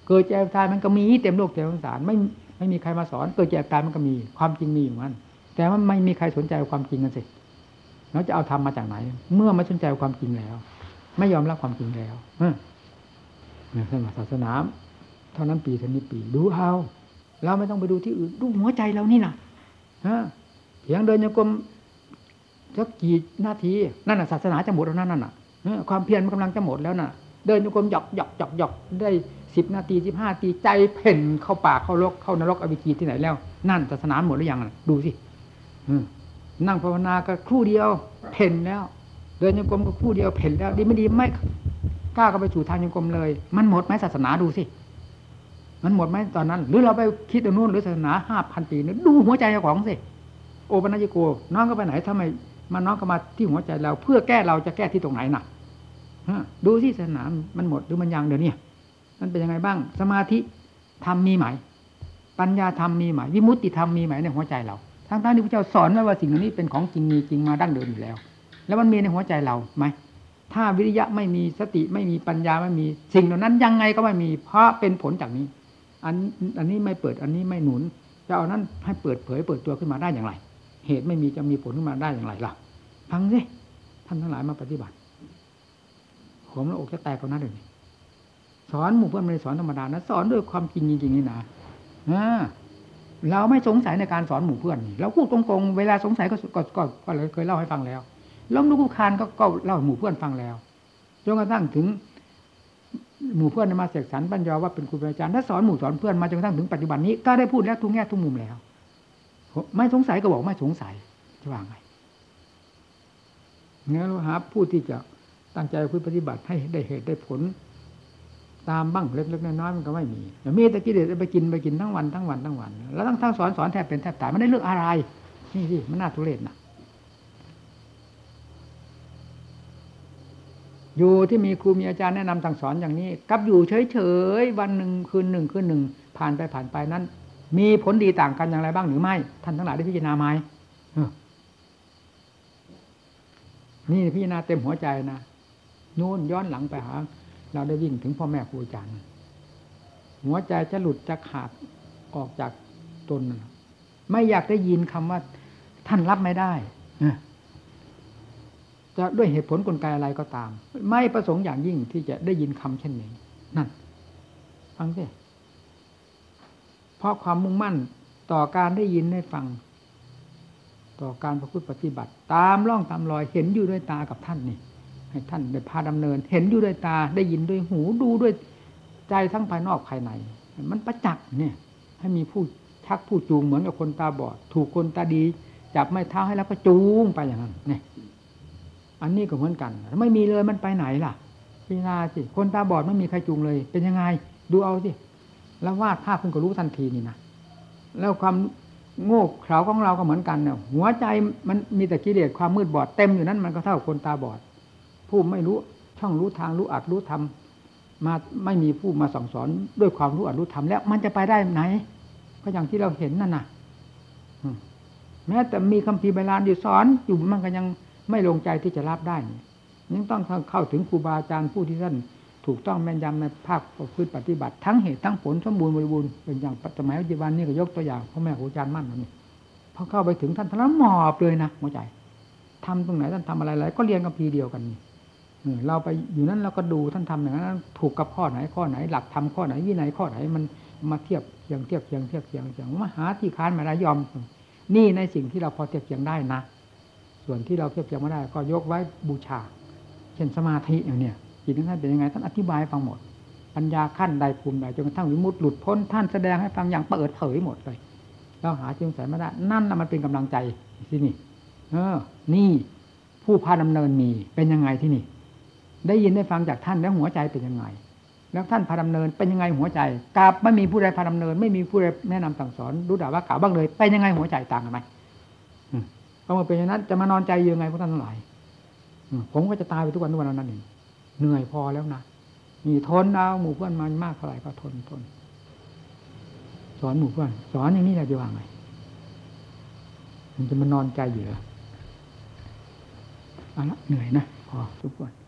เกิดแก่ตายมันก็มีเต็มโลกเต็มสงสารไม่ไม่มีใครมาสอน เกิดแก่ตายมันก็มีความจริงมีอยู่มันแต่ว่าไม่มีใครสนใจความจริงกันสิ แล้วจะเอาทำมาจากไหน เมื่อไม่สนใจความจริงแล้ว ไม่ยอมรับความจริงแล้วเออเนี่ยศาสนาเท่านั้นปีเท่านี้ปี ดูเอาเราไม่ต้องไปดูที่อื่น ดูหัวใจเรานี่นะฮะเพียงเดินโยกมสักกี่นาทีนั่นน่ะศาสนาจะหมดแล้วนั่นน่ะความเพียรมันกำลังจะหมดแล้วน่ะ เดินโยกมหยอกหยอกหยอกหยอกได้สิบนาทีสิบห้าทีใจเพ่นเข้าป่าเข้ารกเข้านรกอวิจีที่ไหนแล้ว นั่นศาสนาหมดหรือยังดูสิอืม นั่งภาวนาก็ครู่เดียวเพ่นแล้ว เดินโยกรมก็ครู่เดียวเพ่นแล้ว ดีไม่ดีไม่กล้าก็ไปสู่ทางโยกรมเลย มันหมดไหมศาสนาดูสิมันหมดไหมตอนนั้น หรือเราไปคิดตรงนู้นหรือศาสนาห้าพันปีนี่ดูหัวใจเจ้าของสิโอปัญญโกน้องก็ไปไหนทำไมมาน้องก็มาที่หัวใจเรา เพื่อแก้เราจะแก้ที่ตรงไหนน่ะฮะดูสิศาสนามันหมดหรือมันยังเดี๋ยวนี้มันเป็นยังไงบ้าง สมาธิธรรมมีไหมปัญญาธรรมมีไหมวิมุตติธรรมมีไหมในหัวใจเรา ทั้งๆที่พระเจ้าสอนไว้ว่าสิ่งเหล่านี้เป็นของจริงมีจริงมาดั้งเดิมอยู่แล้ว แล้วมันมีในหัวใจเราไหมถ้าวิริยะไม่มีสติไม่มีปัญญาไม่มีสิ่งเหล่านั้นยังไงก็ไม่มีเพราะเป็นผลจากนี้ อันอันนี้ไม่เปิดอันนี้ไม่หนุนจะเอานั้นให้เปิดเผยเปิดตัวขึ้นมาได้อย่างไร เหตุไม่มีจะมีผลขึ้นมาได้อย่างไรล่ะฟังสิท่านทั้งหลายมาปฏิบัติผมแล้วอกจะแตกกันนะเดี๋ยวนี้สอนหมู่เพื่อนไม่ได้สอนธรรมดานะ สอนด้วยความจริงจริงๆนี่นะอ่า เราไม่สงสัยในการสอนหมู่เพื่อนเราพูดตรงๆเวลาสงสัยก็ก็ก็ก็เคยเล่าให้ฟังแล้วล้มลุกคลุคานก็ก็เล่าให้หมู่เพื่อนฟังแล้วจนกระทั่งถึง หมู่เพื่อนมาเสกสรรปัญญาว่าเป็นครูอาจารย์ถ้าสอนหมู่สอนเพื่อนมาจนกระทั่งถึงปัจจุบันนี้ก็ได้พูดแล้วทุกแง่ทุกมุมแล้วไม่สงสัยก็บอกไม่สงสัยจะว่าไงงั้นเราหาผู้ที่จะตั้งใจคุยปฏิบัติให้ได้เหตุได้ผล ตามบ้างเล็กๆน้อยๆมันก็ไม่มีแต่มีแต่กิเลสไปกินไปกินทั้งวันทั้งวันทั้งวัน แล้วทั้งทั้งสอนสอนแทบเป็นแทบตายไม่ได้เลือกอะไร นี่สิมันน่าทุเรศนะอยู่ที่มีครูมีอาจารย์แนะนำสั่งสอนอย่างนี้ กับอยู่เฉยๆวันหนึ่งคืนหนึ่งคืนหนึ่งผ่านไปผ่านไปนั้น มีผลดีต่างกันอย่างไรบ้างหรือไม่ ท่านทั้งหลายได้พิจารณาไหมนี่พิจารณาเต็มหัวใจนะนู่นย้อนหลังไปหา เราได้วิ่งถึงพ่อแม่ครูอาจารย์ หัวใจจะหลุดจะขาดออกจากตน ไม่อยากได้ยินคำว่า ท่านรับไม่ได้จะด้วยเหตุผลกลไกอะไรก็ตาม ไม่ประสงค์อย่างยิ่งที่จะได้ยินคำเช่นนี้ นั่น ฟังสิเพราะความมุ่งมั่นต่อการได้ยินได้ฟัง ต่อการประพฤติปฏิบัติ ตามร่องตามรอยเห็นอยู่ด้วยตากับท่านนี่ ให้ท่านได้พาดำเนิน เห็นอยู่ด้วยตาได้ยินด้วยหูดูด้วยใจทั้งภายนอกภายใน มันประจักษ์เนี่ย ให้มีผู้ชักผู้จูงเหมือนกับคนตาบอด ถูกคนตาดี จับไม้เท้าให้แล้วก็จูงไปอย่างนั้นเนี่ยอันนี้ก็เหมือนกันไม่มีเลยมันไปไหนล่ะพิจารณาสิคนตาบอดไม่มีใครจูงเลย เป็นยังไง ดูเอาสิแล้ววาดภาพคุณก็รู้ทันทีนี่นะแล้วความโง่เขลาของเราก็เหมือนกันเนี่ยหัวใจมันมีแต่กิเลสความมืดบอดเต็มอยู่นั้นมันก็เท่าคนตาบอด ผู้ไม่รู้ช่องรู้ทางรู้อัดรู้ทำมาไม่มีผู้มาสั่งสอนด้วยความรู้อัดรู้ทำแล้ว มันจะไปได้ไหน ก็อย่างที่เราเห็นนั่นน่ะแม้แต่มีคำพีใบลานอยู่สอนอยู่มันก็ยังไม่ลงใจที่จะรับได้ยังต้องเข้าถึงครูบาอาจารย์ผู้ที่ท่านถูกต้องแม่นยำในภาคพืชปฏิบัติ ทั้งเหตุทั้งผลสมบูรณ์บริบูรณ์เป็นอย่างสมัยปัจจุบันนี้ก็ยกตัวอย่างพ่อแม่ครูอาจารย์มั่นนี่พอเข้าไปถึงท่านท่านหมอบเลยนะหัวใจทำตรงไหนท่านทำอะไรอะไรก็เรียนกับพีเดียวกัน เราไปอยู่นั้นเราก็ดูท่านทำอย่างนั้นถูกกับข้อไหนข้อไหน หลักทำข้อไหนวินัยข้อไหนมันมาเทียบเคียงเทียบเคียงเทียบเคียงเคียงมาหาที่ค้านมาได้ยอม นี่ในสิ่งที่เราพอเทียบเคียงได้นะ ส่วนที่เราเทียบเทียงไม่ได้ ก็ยกไว้บูชา เช่นสมาธิอย่างเนี้ยจิตท่านเป็นยังไงท่านอธิบายฟังหมด ปัญญาขั้นใดภูมิใดจนกระทั่งวิมุตติหลุดพ้นท่านแสดงให้ฟังอย่างเปิดเผยหมดเลยเราหาจึงสายไม่ได้ นั่นแหละมันเป็นกำลังใจที่นี่ เออ นี่ผู้พาดำเนินมีเป็นยังไงที่นี่ ได้ยินได้ฟังจากท่านแล้วหัวใจเป็นยังไง แล้วท่านพาดำเนินเป็นยังไงหัวใจกลับไม่มีผู้ใดพาดำเนิน ไม่มีผู้ใดแนะนำสั่งสอนรู้ด่าว่ากล่าวบ้างเลยเป็นยังไงหัวใจต่างกันไหมอืมก็มาเป็นอย่างนั้นจะมานอนใจยังไงพวกท่านทั้งหลายผมก็จะตายไปทุกวันทุกวันนั้นเองเหนื่อยพอแล้วนะมีทนเอาหมู่เพื่อนมันมากเท่าไหร่ก็ทนทนสอนหมู่เพื่อนสอนอย่างนี้จะว่าไงมันจะมานอนใจอยู่เหรอเอาละเหนื่อยนะพอทุกวัน